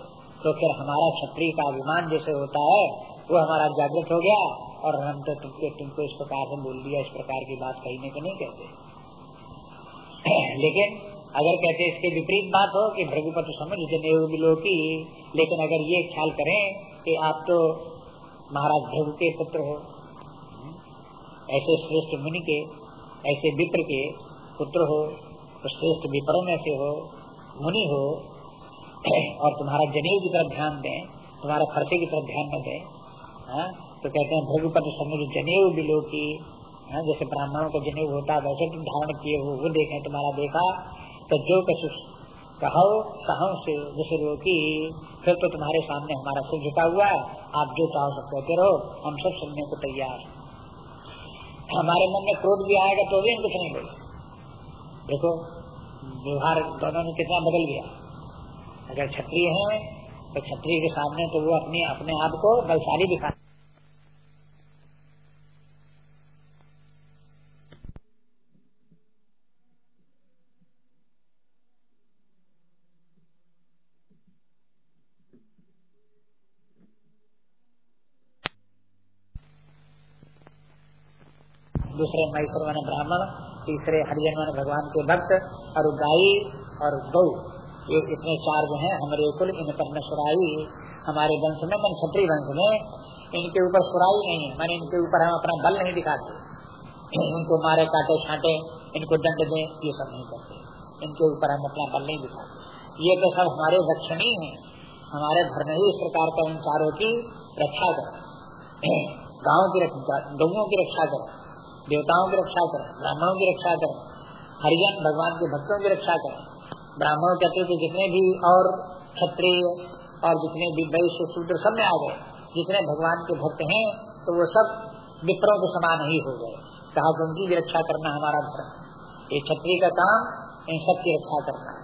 तो फिर हमारा क्षत्रिय का अभिमान जैसे होता है, वो हमारा जागृत हो गया और हम तो तुमको तुमको इस प्रकार से बोल दिया, इस प्रकार की बात कहने को नहीं कहते (clears throat) लेकिन अगर कहते इसके विपरीत बात हो कि भृगुपति समझ बिलो की, लेकिन अगर ये ख्याल करें कि आप तो महाराज भृगु के पुत्र हो ऐसे श्रेष्ठ मुनि के, ऐसे विप्र के पुत्र हो श्रेष्ठ विप्रों में से हो, मुनि हो, और तुम्हारा जनेऊ की तरफ़ ध्यान दें, तुम्हारा खर्चे की तरफ़ ध्यान न दें हाँ? तो कहते हैं, भृगुपति समझ जनेऊ बिलो की हाँ? जैसे ब्राह्मणों का जनेऊ होता है, वैसे तुम धारण किए हो, वो देखें तुम्हारा देखा तो जो कछु कहो सहों से जैसे रोकी फिर तो तुम्हारे सामने हमारा सिर झुका हुआ है, आप जो चाहो सब कहते रहो, हम सब सुनने को तैयार हमारे मन में क्रोध भी आएगा तो भी हम कुछ नहीं बोले देखो, व्यवहार दोनों में कितना बदल गया अगर क्षत्रिय है तो क्षत्रिय के सामने तो वो अपने अपने आप को बलशाली दिखा दूसरे महेश्वर मान ब्राह्मण, तीसरे हरिजन मान भगवान के भक्त, और गाय और गौ, ये इतने चार जो है, हमारे कुल इन पर सुराई। हमारे वंश में, मन क्षत्रिय वंश में, इनके ऊपर सुराई नहीं है। मैंने इनके ऊपर हम अपना बल नहीं दिखाते। इनको मारे, काटे, छाटे, इनको दंड दे, ये सब नहीं करते। इनके ऊपर हम अपना बल नहीं दिखाते। ये तो सब हमारे रक्षणी है। हमारे घर में ही इस प्रकार का इन चारों की रक्षा करें। (clears throat) गाँव की गऊ की रक्षा करें। देवताओं की रक्षा करें, ब्राह्मणों की रक्षा करें, हरिजन, भगवान के भक्तों की रक्षा करें। ब्राह्मणों के अतिरिक्त जितने भी और क्षत्रिय और जितने भी वैश्य सूत्र सब में आ गए, जितने भगवान के भक्त हैं तो वो सब विप्रों के समान ही हो गए। कहा कि उनकी भी रक्षा करना हमारा धर्म ये क्षत्रिय का काम, इन सब की रक्षा करना है।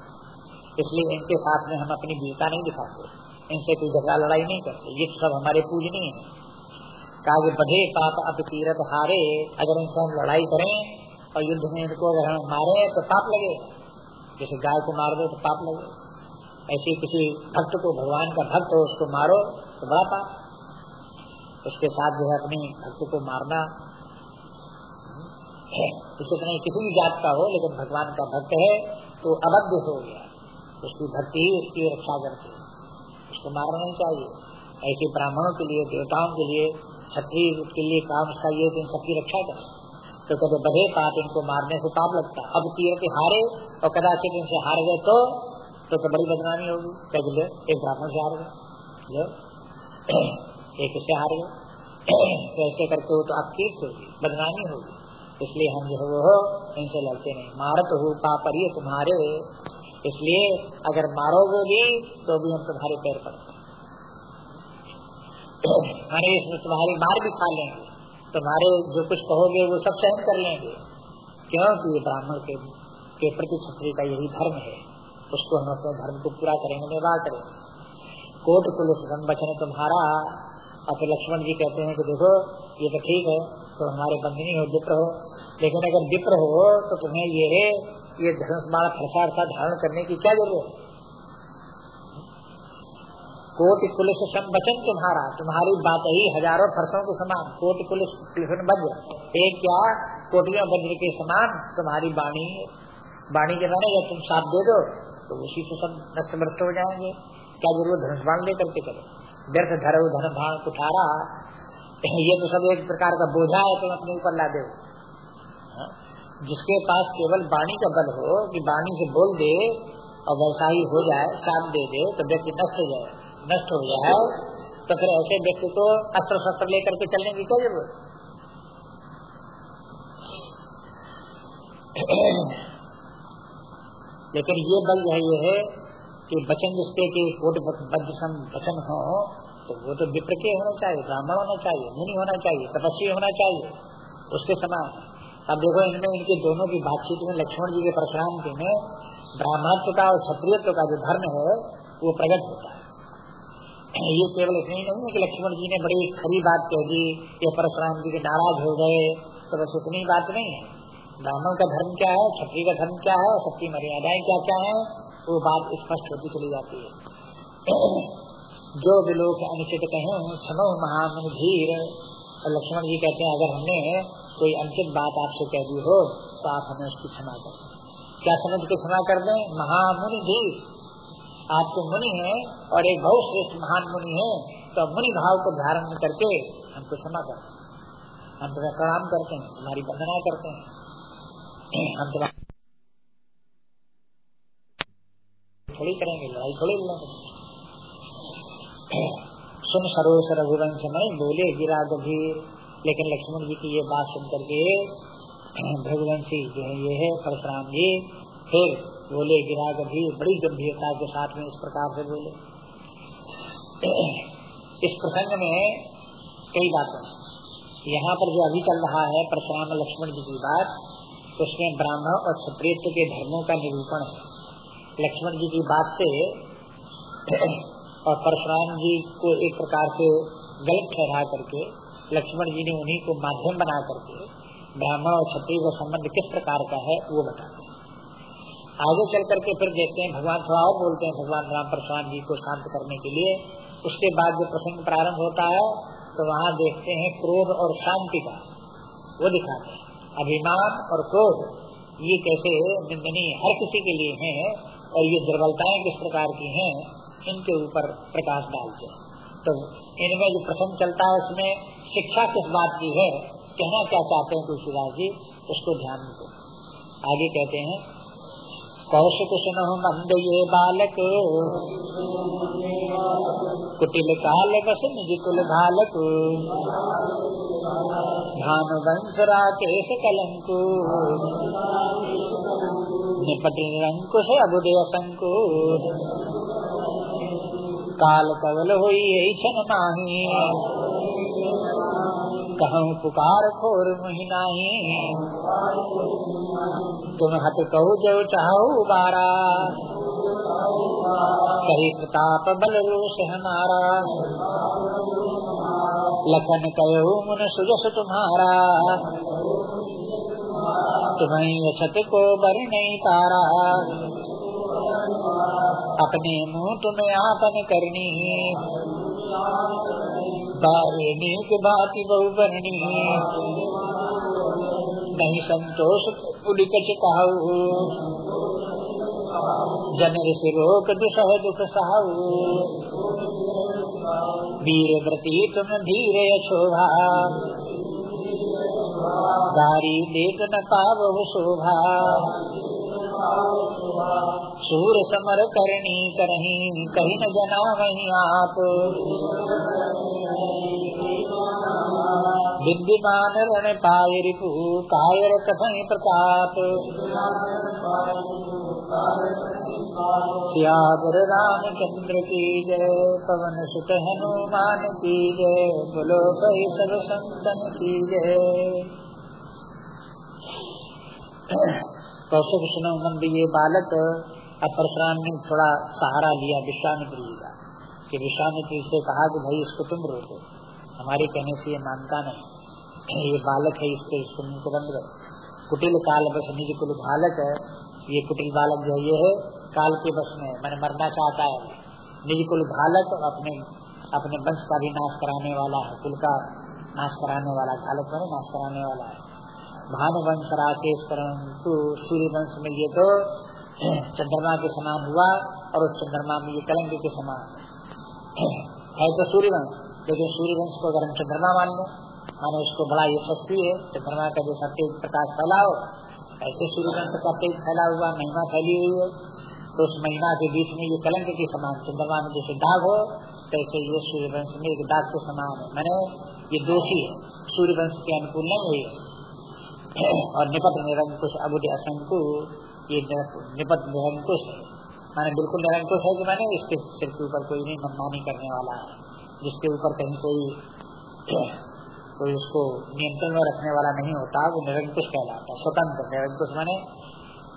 इसलिए इनके साथ में हम अपनी वीरता नहीं दिखाते। इनसे कोई झगड़ा, लड़ाई नहीं करते। ये सब हमारे पूजनीय है। कहा बढ़े पाप अब हारे। अगर इनसे हम लड़ाई करें और युद्ध में इनको अगर हम मारे तो पाप लगे। जैसे गाय को मार दो तो पाप लगे। ऐसे किसी भक्त को, भगवान का भक्त हो, उसको मारो तो बड़ा पाप। उसके साथ जो है अपनी भक्त को मारना। उसे नहीं, किसी भी जात का हो, लेकिन भगवान का भक्त है तो अबद्ध हो गया। उसकी भक्ति ही उसकी रक्षा करती है। उसको मारना नहीं चाहिए। ऐसे ब्राह्मणों के लिए, देवताओं के लिए क्षत्रिय के लिए काम उसका ये दिन सबकी रक्षा करे। तो कभी बढ़े पाप इनको मारने से पाप लगता अब तीर के हारे और कदाचित इनसे हार गए तो तो, तो बड़ी बदनामी होगी। कह लो एक ब्राह्मण से हार गए। (clears throat) एक से हार गए। (clears throat) तो ऐसे करके वो तो आप तीर्थ होगी बदनामी होगी। इसलिए हम जो है वो इनसे लड़ते नहीं। मारत हो पापरिय तुम्हारे। इसलिए अगर मारोगे भी तो भी हम तुम्हारे पैर पड़ते अरे इसमें तुम्हारी मार भी खा लेंगे। तुम्हारे जो कुछ कहोगे वो सब सहन कर लेंगे। क्योंकि ब्राह्मण के, के प्रति क्षत्रिय का यही धर्म है। उसको हम अपने धर्म को पूरा करेंगे निर्वाह करेंगे। कोट पुलिस संबचन तुम्हारा। और फिर लक्ष्मण जी कहते हैं कि देखो ये तो ठीक है तो हमारे बंधनी हो विप्र हो। लेकिन अगर विप्र हो तो तुम्हें ये ये फरसा धारण करने की क्या ज़रूरत? है कोटि पुलिस संबचन तुम्हारा। तुम्हारी बात ही हज़ारों फरसों के समान। कोट पुलिस वज्र एक क्या कोटियों वज्र के समान तुम्हारी बाणी बाणी के माने जब तुम साथ दे दो तो उसी से सब नष्ट भ्रष्ट हो जाएँगे। क्या ज़रूरत धनुष बाण लेकर के चलो। व्यर्थ धरो धन भाण कुठारा, ये तो सब एक प्रकार का बोझा है, तुम अपने ऊपर ला दो। हाँ? जिसके पास केवल बाणी का बल हो, कि बाणी से बोल दे और वैसा ही हो जाए, साथ दे दे तो व्यक्ति नष्ट हो जाए। नष्ट हो है तो फिर ऐसे व्यक्ति को अस्त्र शस्त्र लेकर के चलने की क्या ज़रूरत? (clears throat) लेकिन ये बल है, ये है कि बचन जिसके की कोट वचन हो तो वो तो विप्र के होना चाहिए, ब्राह्मण होना चाहिए, मुनि होना चाहिए, तपस्वी होना चाहिए, उसके समान। अब देखो, इनमें इनके दोनों की बातचीत में लक्ष्मण जी के परशुराम के में ब्राह्मणत्व का और क्षत्रियत्व का जो धर्म है, वो प्रकट होता है। ये केवल इतनी नहीं है कि लक्ष्मण जी ने बड़ी खरी बात कह दी, या परशुराम जी के नाराज़ हो गए तो बस इतनी बात नहीं है। ब्राह्मण का धर्म क्या है? क्षत्रिय का धर्म क्या है? सबकी मर्यादाएँ क्या क्या है? वो बात स्पष्ट होती चली जाती है। (clears throat) जो भी लोग अनुचित कहे क्षमो महामन धीर और लक्ष्मण जी कहते हैं, अगर हमने कोई अनुचित बात आपसे कह दी हो तो आप हमें उसकी क्षमा कर क्या समझ के क्षमा कर दें? महामुनि धीर। आप तो मुनि हैं और एक बहुत श्रेष्ठ महान मुनि है तो मुनि भाव को धारण करके हमको क्षमा कर। हम तुम्हें प्रणाम करते हैं तुम्हारी वंदना करते हैं। हम तुम्हारा थोड़ी करेंगे, लड़ाई थोड़ी लड़ेंगे। सुन सरोस रघुवंश में बोले गिरा गभीर। लेकिन लक्ष्मण जी की ये बात सुन करके भगवंशी जो है, ये है परशुराम जी, फिर बोले गिरा गभीर बड़ी गंभीरता के साथ में इस प्रकार से बोले। इस प्रसंग में कई बातें यहाँ पर जो अभी चल रहा है परशुराम लक्ष्मण जी की बात, उसमें ब्राह्मण और क्षत्रिय के धर्मों का निरूपण है। लक्ष्मण जी की बात से और परशुराम जी को एक प्रकार से गलत ठहरा करके, लक्ष्मण जी ने उन्हीं को माध्यम बना करके, ब्राह्मण और क्षत्रिय का संबंध किस प्रकार का है, वो बताते हैं आगे चल करके फिर देखते हैं, भगवान थोड़ा और बोलते हैं, भगवान राम परशुराम जी को शांत करने के लिए। उसके बाद जो प्रसंग प्रारंभ होता है तो वहाँ देखते हैं क्रोध और शांति का। वो दिखाते हैं, अभिमान और क्रोध, ये कैसे निंदनीय हर किसी के लिए है और ये दुर्बलताएँ किस प्रकार की हैं, इनके ऊपर प्रकाश डालते हैं। तो इनमें जो प्रसंग चलता है, उसमें शिक्षा किस बात की है, कहना क्या चाहते हैं तुलसीदास जी, उसको ध्यान दो आगे कहते हैं कौशिक सुनो मंद ये बालक। कुटिल काल बस निज कुल भालक भानु वंश राकेश कलंक। निपट निरंकुश अबुदय संकुश काल कवल हुई छन नाही। कहूँ, पुकार खोर महीनाही तुम हट कहू, जो चाहो बारा कही, प्रताप बल रोष हमारा। लखन कहो, मुन सुजस तुम्हारा। तुम्हें छत को बर नहीं तारा। अपने मुँह तुम्हें आपन करनी। बारे के भांति बहु बननी नहीं संतोष उलिकच कहू जनर से रोक दुसह दुख सहू वीर व्रती तुम धीरे शोभा दारी देख न पाव शोभा। सूर समर करनी करही, कहीं न जना वही आप। विद्यमान रण पाय रिपु कायर कथई प्रताप सियावर की जय पवन सुत हनुमान की जय बोलो कई सब संतन की जय कौशिक सुनो नंद ये बालक अब परशुराम ने थोड़ा सहारा लिया विश्वामित्री जी का। कि विश्वामित्री से कहा कि भाई, इसको तुम रोको। हमारे कहने से ये मानता नहीं। ये बालक है, इसको इसको मुँह को बंद करो। कुटिल काल बस निज कुल बालक है, ये कुटिल बालक जो ये है काल के बस में, मैंने मरना चाहता है। निज कुल घालक अपने अपने वंश का भी नाश कराने वाला है, कुल का नाश कराने वाला घालक मैंने नाश कराने वाला है। भानु वंश राकेश सूर्य वंश में ये तो (clears throat) चंद्रमा के समान हुआ और उस चंद्रमा में ये कलंक के समान। (clears throat) है तो सूर्य वंश, लेकिन सूर्य वंश को अगर हम चंद्रमा मान लो मानो उसको बड़ा यशस्वी है चंद्रमा का जो सत्य प्रकाश फैलाओ ऐसे सूर्य का तेज फैला हुआ महिमा फैली हुई है तो उस महिमा के बीच में ये कलंक के समान, चंद्रमा में जैसे दाग हो, तैसे ये सूर्य वंश में एक दाग के समान है। मैंने ये दोषी है सूर्य वंश के अनुकूल नहीं है (clears throat) और निपट निरंकुश अबुद असंकु ये निपट निरंकुश है। मैंने बिल्कुल निरंकुश है कि मैंने इसके सिर के ऊपर कोई नहीं, मनमानी करने वाला है। जिसके ऊपर कहीं कोई (clears throat) कोई उसको नियंत्रण में रखने वाला नहीं होता, वो निरंकुश कहलाता स्वतंत्र। निरंकुश मैंने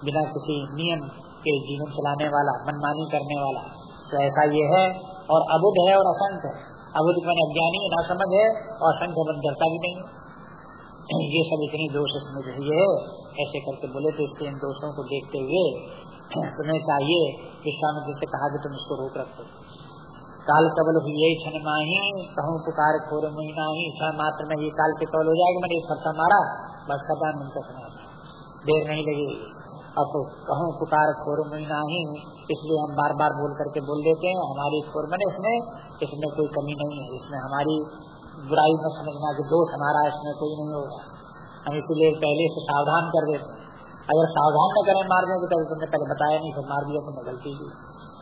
बिना किसी नियम के जीवन चलाने वाला, मनमानी करने वाला। तो ऐसा ये है, और अबुध है और असंख्य है। अबुध मैंने अज्ञानी ना समझ है और असंख्य मन करता भी नहीं (clears throat) ये सब इतनी दोष इसमें है। ऐसे करके बोले तो इसके इन दोषों को देखते हुए (clears throat) तुम्हें चाहिए विश्वामित्र से कहा कि तुम इसको रोक रखो। काल कबल हुई यही क्षण माही, कहूँ पुकार खोर महीना ही क्षण मात्र में ये काल के कबल हो जाएगा, मैंने एक मारा, बस खत्म उनका सुना देर नहीं लगी। अब तो कहूँ पुकार खोर महीना ही इसलिए हम बार बार बोल करके बोल देते हैं, हमारी खोर मैंने इसमें इसमें कोई कमी नहीं है। इसमें हमारी बुराई में समझना की दोष हमारा इसमें कोई नहीं होगा। हम इसीलिए पहले से सावधान कर देते हैं। अगर सावधान न करें मार देंगे तो तुमने पहले बताया नहीं, फिर मार दिया तुमने गलती की।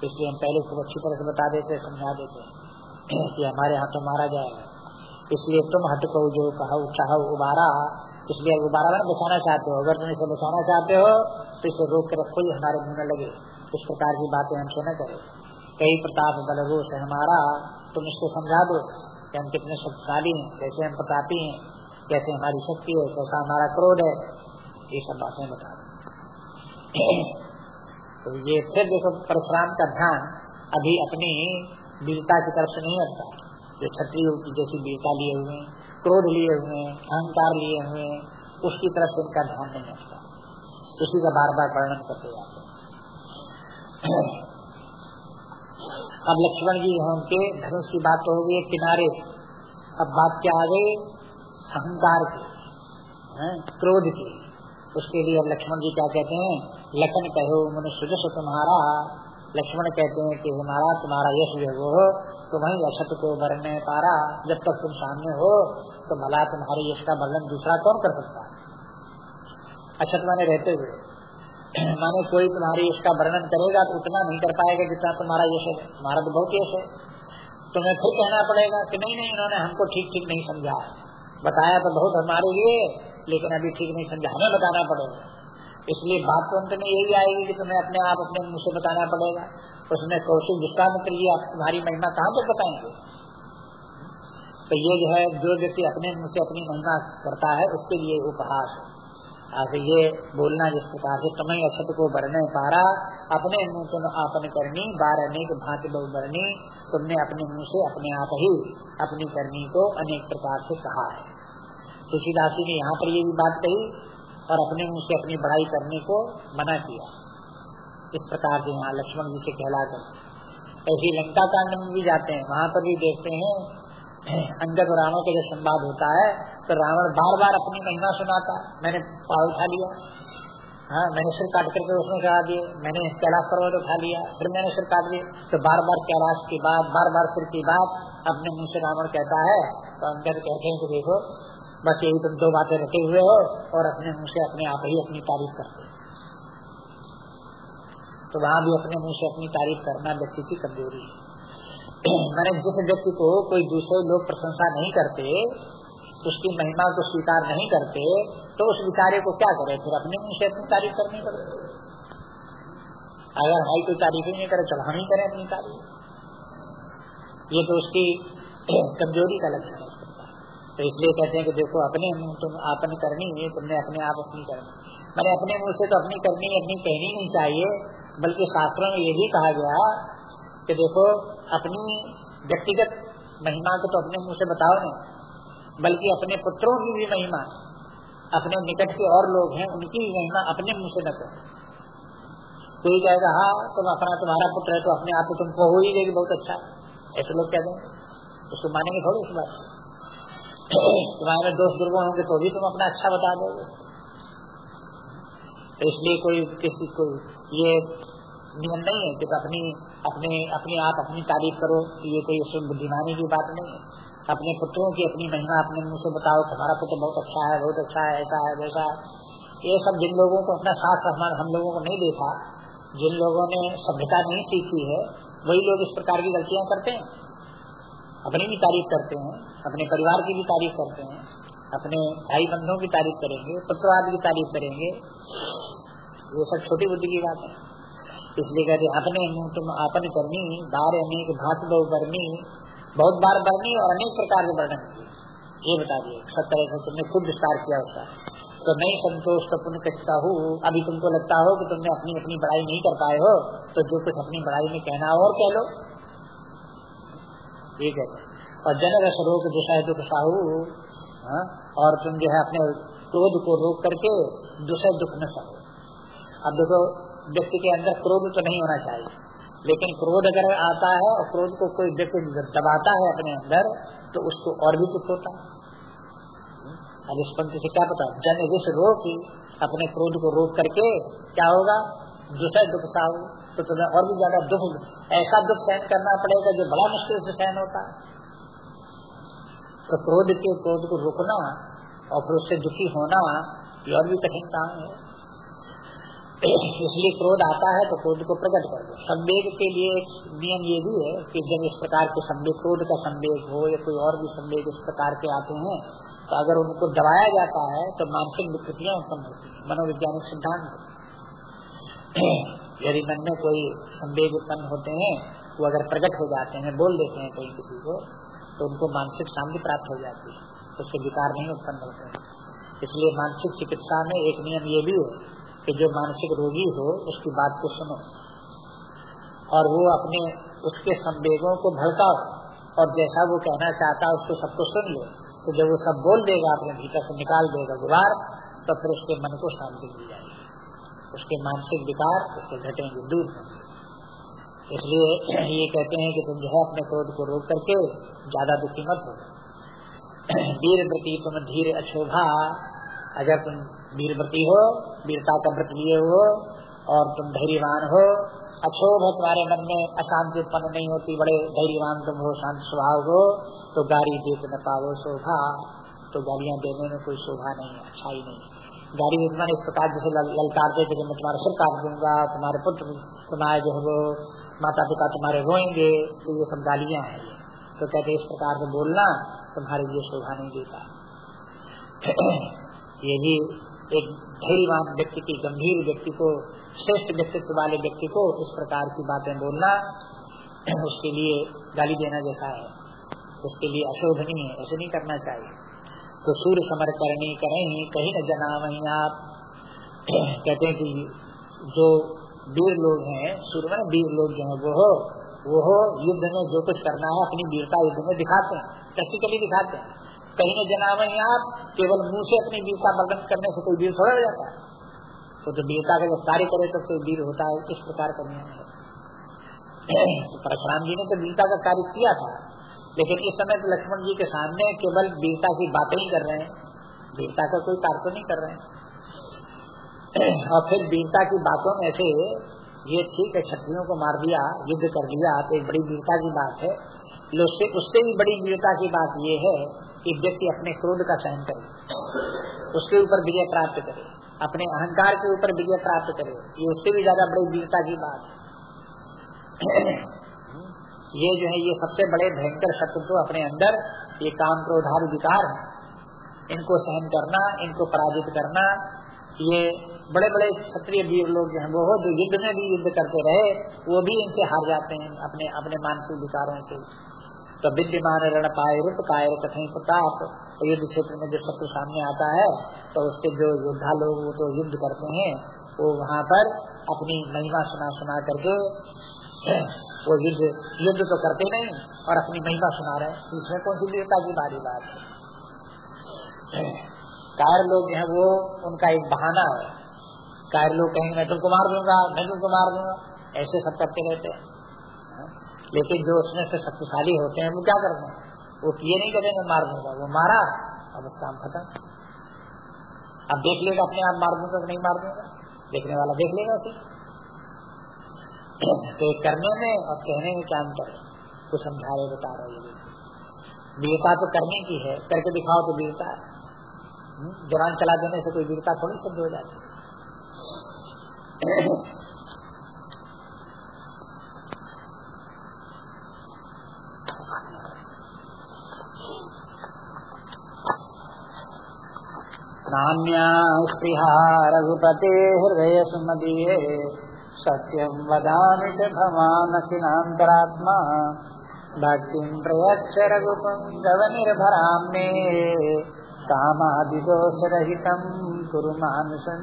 इसलिए हम पहले खूब अच्छी तरह से बता देते, समझा देते हैं कि हमारे हाथों मारा जाएगा। इसलिए तुम हट को जो कहो, चाहो उबारा, इसलिए उबारा में बचाना चाहते हो, अगर तुम इसे बचाना चाहते हो तो इसे रोक कर रखो हमारे मुँह लगे। इस प्रकार की बातें हमसे न करे? कई प्रताप बलगो से हमारा, तुम इसको समझा दो कि हम कितने शक्तिशाली हैं, कैसे हम प्रतापी हैं, कैसे हमारी शक्ति है, कैसा हमारा क्रोध है। ये सब बातें बता दो। तो ये फिर देखो परशुराम का ध्यान अभी अपनी वीरता की तरफ़ से नहीं हटता। जो क्षत्रिय की जैसी वीरता लिए हुए क्रोध लिए हुए अहंकार लिए हुए उसकी तरफ़ से इनका ध्यान नहीं हटता। उसी का बार बार वर्णन करते जाते (clears throat) अब लक्ष्मण जी उनके, धनुष की बात तो हो गई किनारे। अब बात क्या आ गई? अहंकार की क्रोध की। उसके लिए अब लक्ष्मण जी क्या कहते हैं? लखन कहो मनुष्य सुजस तुम्हारा। लक्ष्मण कहते हैं कि हमारा तुम्हारा यश जो वो तुम्हें अक्षत को भरने पारा। जब तक तुम सामने हो तो भला तुम्हारे यश का वर्णन दूसरा कौन कर सकता है? अक्षत माने रहते हुए। (clears throat) माने कोई तुम्हारी यश का वर्णन करेगा तो उतना नहीं कर पाएगा जितना तुम्हारा यश है। तुम्हारा तो बहुत यश है। तुम्हें फिर कहना पड़ेगा कि नहीं नहीं, इन्होंने हमको ठीक ठीक नहीं समझा। बताया तो बहुत हमारे लिए लेकिन अभी ठीक नहीं समझा हमें बताना पड़ेगा। इसलिए बात तो अंत में यही आएगी कि तुम्हें अपने आप अपने मुँह से बताना पड़ेगा। उसमें कौशिक विश्वामित्र जी, आप तुम्हारी महिमा कहाँ तक बताएँगे? तो ये जो है, जो व्यक्ति अपने मुँह से अपनी महिमा करता है, उसके लिए उपहास है। ये बोलना जिस प्रकार से तुम्हें अक्षत को बढ़ने पारा, अपने मुँह तुम आपन करनी, बार अनेक भांति बहु बढ़नी तुमने अपने मुँह से अपने आप ही अपनी करनी को अनेक प्रकार से कहा है। तुलसीदास जी ने यहाँ पर ये भी बात कही और अपने मुँह से अपनी बढ़ाई करने को मना किया। इस प्रकार से यहाँ लक्ष्मण जी से कहला कर। ऐसी लंका कांड में भी जाते हैं, वहाँ पर भी देखते हैं (clears throat) अंगद और रावण का जब संवाद होता है तो रावण बार बार अपनी महिमा सुनाता, मैंने पाव उठा लिया। हाँ मैंने सिर काट करके उसमें चढ़ा दिए। मैंने कैलाश पर्वत उठा लिया। फिर मैंने सिर काट दिए। तो बार बार कैलाश की बात बार बार सिर की बात अपने मुँह से रावण कहता है तो अंगद कहते हैं कि देखो बस यही तुम दो बातें रखे हुए हो और अपने मुँह से अपने आप ही अपनी तारीफ़ करते तो वहाँ भी अपने मुँह से अपनी तारीफ़ करना व्यक्ति की कमज़ोरी है। (clears throat) मैंने जिस व्यक्ति को कोई दूसरे लोग प्रशंसा नहीं करते, उसकी महिमा को स्वीकार नहीं करते तो उस विचारे को क्या करे? फिर अपने मुँह से अपनी तारीफ़ करनी पड़े अगर भाई कोई तारीफ़ ही नहीं करे चलो हम ही करें अपनी तारीफ़। ये तो उसकी (clears throat) कमज़ोरी का लक्षण है। तो इसलिए कहते हैं कि देखो, अपने तुम, आपन करनी है, तुमने अपने आप अपनी करनी मैंने अपने मुँह से तो अपनी करनी अपनी कहनी नहीं चाहिए, बल्कि शास्त्रों में ये भी कहा गया कि देखो, अपनी व्यक्तिगत महिमा को तो अपने मुँह से बताओ नहीं, बल्कि अपने पुत्रों की भी महिमा, अपने निकट के और लोग हैं, उनकी भी महिमा अपने मुँह से न करो। कोई कहेगा हाँ तुम अपना, तुम्हारा पुत्र है तो अपने आप तो तुमको हो ही देगी बहुत अच्छा। ऐसे लोग कह देंगे उसको मानेंगे थोड़ी इस बात तुम्हारे दोस्त दुर्गुण होंगे तो भी तुम अपना अच्छा बता दोगे। तो इसलिए कोई किसी को ये नियम नहीं है कि तो अपनी, अपने अपने आप अपनी तारीफ़ करो कि ये कोई उसमें बुद्धिमानी की बात नहीं है। अपने पुत्रों की अपनी महिमा अपने मुँह से बताओ तुम्हारा पुत्र बहुत अच्छा है, बहुत अच्छा है, ऐसा है, वैसा है। ये सब जिन लोगों को अपना साथ रहमान हम लोगों को नहीं देखा जिन लोगों ने सभ्यता नहीं सीखी है, वही लोग इस प्रकार की गलतियाँ करते हैं। अपनी भी तारीफ़ करते हैं। अपने परिवार की भी तारीफ़ करते हैं, अपने भाई बंधुओं की तारीफ़ करेंगे पुत्र की तारीफ़ करेंगे। ये सब छोटी बुद्धि की बात है। इसलिए कहते अपने मुँह तुम आपन करनी, बार अनेक भात बहु बरनी बहुत बार बरनी और अनेक प्रकार के वर्णन ये बता दिए सब तरह से तुमने खुद विस्तार किया उसका। तो नहीं संतोष तो पुण्य कहता हूँ, अभी तुमको लगता हो कि तुमने अपनी अपनी बड़ाई नहीं कर पाए हो तो जो कुछ अपनी बड़ाई में कहना हो और कह लो। ये कहते और जन रोग दिशा दुख साहू हाँ, और तुम जो है अपने क्रोध को रोक करके दूसरे दुख न सहो। अब देखो व्यक्ति के अंदर क्रोध तो नहीं होना चाहिए लेकिन क्रोध अगर आता है और क्रोध को कोई व्यक्ति दबाता है अपने अंदर तो उसको और भी दुख होता है। अब इस पंक्ति से क्या पता जन विष रोक अपने क्रोध को रोक करके क्या होगा? दूसरा दुख साहु। तो तुम्हें और भी ज़्यादा दुख ऐसा दुख सहन करना पड़ेगा जो बड़ा मुश्किल से सहन होता है। तो क्रोध के क्रोध को रोकना और फिर उससे दुखी होना, ये और भी कठिन काम है। इसलिए क्रोध आता है तो क्रोध को प्रकट कर दो। संवेग के लिए एक नियम ये भी है कि जब इस प्रकार के संवेग, क्रोध का संवेग हो या कोई और भी संवेग इस प्रकार के आते हैं तो अगर उनको दबाया जाता है तो मानसिक विकृतियाँ उत्पन्न होती है, मनोवैज्ञानिक सिद्धांत। यदि मन में कोई संवेग उत्पन्न होते हैं, वो अगर प्रकट हो जाते हैं, बोल देते हैं कहीं किसी को तो उनको मानसिक शांति प्राप्त हो जाती है। उससे विकार नहीं उत्पन्न होते हैं। इसलिए मानसिक चिकित्सा में एक नियम ये भी है कि जो मानसिक रोगी हो, उसकी बात को सुनो। और वो अपने, उसके संवेगों को भड़काओ। और जैसा वो कहना चाहता है, उसको सबको सुन लो। तो जब वो सब बोल देगा, अपने भीतर से निकाल देगा गुबार तो फिर उसके मन को शांति मिल जाएगी। उसके मानसिक विकार, उसके घटेंगे दूर होंगे इसलिए ये कहते हैं कि तुम जो है अपने क्रोध को रोक करके ज़्यादा दुखी मत हो। वीर व्रती तुम धीर अछोभा अगर तुम वीरवती हो, वीरता का व्रत लिए हो, और तुम धैर्यवान हो अक्षोभ तुम्हारे मन में अशांति उत्पन्न नहीं होती, बड़े धैर्यवान तुम हो, शांत स्वभाव हो तो गाड़ी देख न पाओ शोभा। तो गाड़ियाँ देने में कोई शोभा नहीं है, अच्छाई नहीं गाड़ी देना इस प्रकार जैसे ललकारते थे कि मैं तुम्हारा सिर काट दूँगा, तुम्हारे पुत्र, तुम्हारे जो है वो माता पिता तुम्हारे रोएँगे तो ये सब गालियाँ हैं। तो कहते इस प्रकार से बोलना तुम्हारे लिए शोभा नहीं देता। (clears throat) ये भी एक धैर्यवान व्यक्ति की, गंभीर व्यक्ति को, श्रेष्ठ व्यक्तित्व वाले व्यक्ति को इस प्रकार की बातें बोलना (clears throat) उसके लिए गाली देना जैसा है। उसके लिए अशोभनीय है, ऐसे नहीं करना चाहिए। तो सूर्य समर करनी करें, कहीं न जना वही आप। (clears throat) कहते हैं कि जो वीर लोग हैं सूर्य में वीर लोग जो है, वो हो वो हो, युद्ध में जो कुछ करना है, अपनी वीरता युद्ध में दिखाते हैं, प्रैक्टिकली दिखाते हैं। कहीं न जनावे आप केवल मुँह से अपनी वीरता वर्णन करने से कोई वीर थोड़ा जाता है। तो जो वीरता का जब कार्य करे तो कोई वीर होता है किस प्रकार का नियम है। तो परशुराम जी ने तो वीरता का कार्य किया था, लेकिन इस समय तो लक्ष्मण जी के सामने केवल वीरता की बातें ही कर रहे हैं। वीरता का कोई कार्य तो नहीं कर रहे हैं। और फिर वीरता की बातों में से ये ठीक है क्षत्रियों को मार दिया, युद्ध कर दिया तो एक बड़ी वीरता की बात है। उससे उससे भी बड़ी वीरता की बात ये है कि व्यक्ति अपने क्रोध का सहन करे, उसके ऊपर विजय प्राप्त करे, अपने अहंकार के ऊपर विजय प्राप्त करे। ये उससे भी ज़्यादा बड़ी वीरता की बात है। ये जो है, ये सबसे बड़े भयंकर शत्रु तो अपने अंदर, ये काम क्रोधारी विकार है। इनको सहन करना, इनको पराजित करना, ये बड़े बड़े क्षत्रिय वीर लोग जो है वो जो युद्ध में भी युद्ध करते रहे, वो भी इनसे हार जाते हैं, अपने अपने मानसिक विकारों से। तो विद्यमान रण पाए रूप कायर कथई प्रताप तो युद्ध क्षेत्र में जो शत्रु सामने आता है तो उससे जो योद्धा लोग, वो तो युद्ध करते हैं, वो वहाँ पर अपनी महिमा सुना सुना करके, (clears throat) वो युद्ध युद्ध तो करते नहीं, और अपनी महिमा सुना रहे इसमें कौन सी वीरता की बारी बात है? (clears throat) कायर लोग है वो, उनका एक बहाना है। कायर लोग कहेंगे मैं तुमको मार दूँगा मैं तुमको मार दूँगा। ऐसे सब करते रहते हैं। लेकिन जो उसमें से शक्तिशाली होते हैं वो क्या करते हैं? वो ये नहीं करेंगे मार दूँगा। वो मारा अब उस काम खत्म। अब देख लेगा अपने आप मार दूँगा नहीं मार दूँगा? देखने वाला देख लेगा उसे। (clears throat) तो करने में और कहने में क्या अंतर है? कुछ समझा रहे बता रहे वीरता तो करने की है। करके दिखाओ तो वीरता है। हम्म, जवान चला देने से कोई वीरता थोड़ी सिद्ध हो जाती रघुपते हृदय सुमदीये सत्यं वदामि च भवानखिलान्तरात्मा भक्तिं प्रयच्छ रघुपुङ्गवनिर्भरां मे कामादिदोषरहितं कुरु मानुषं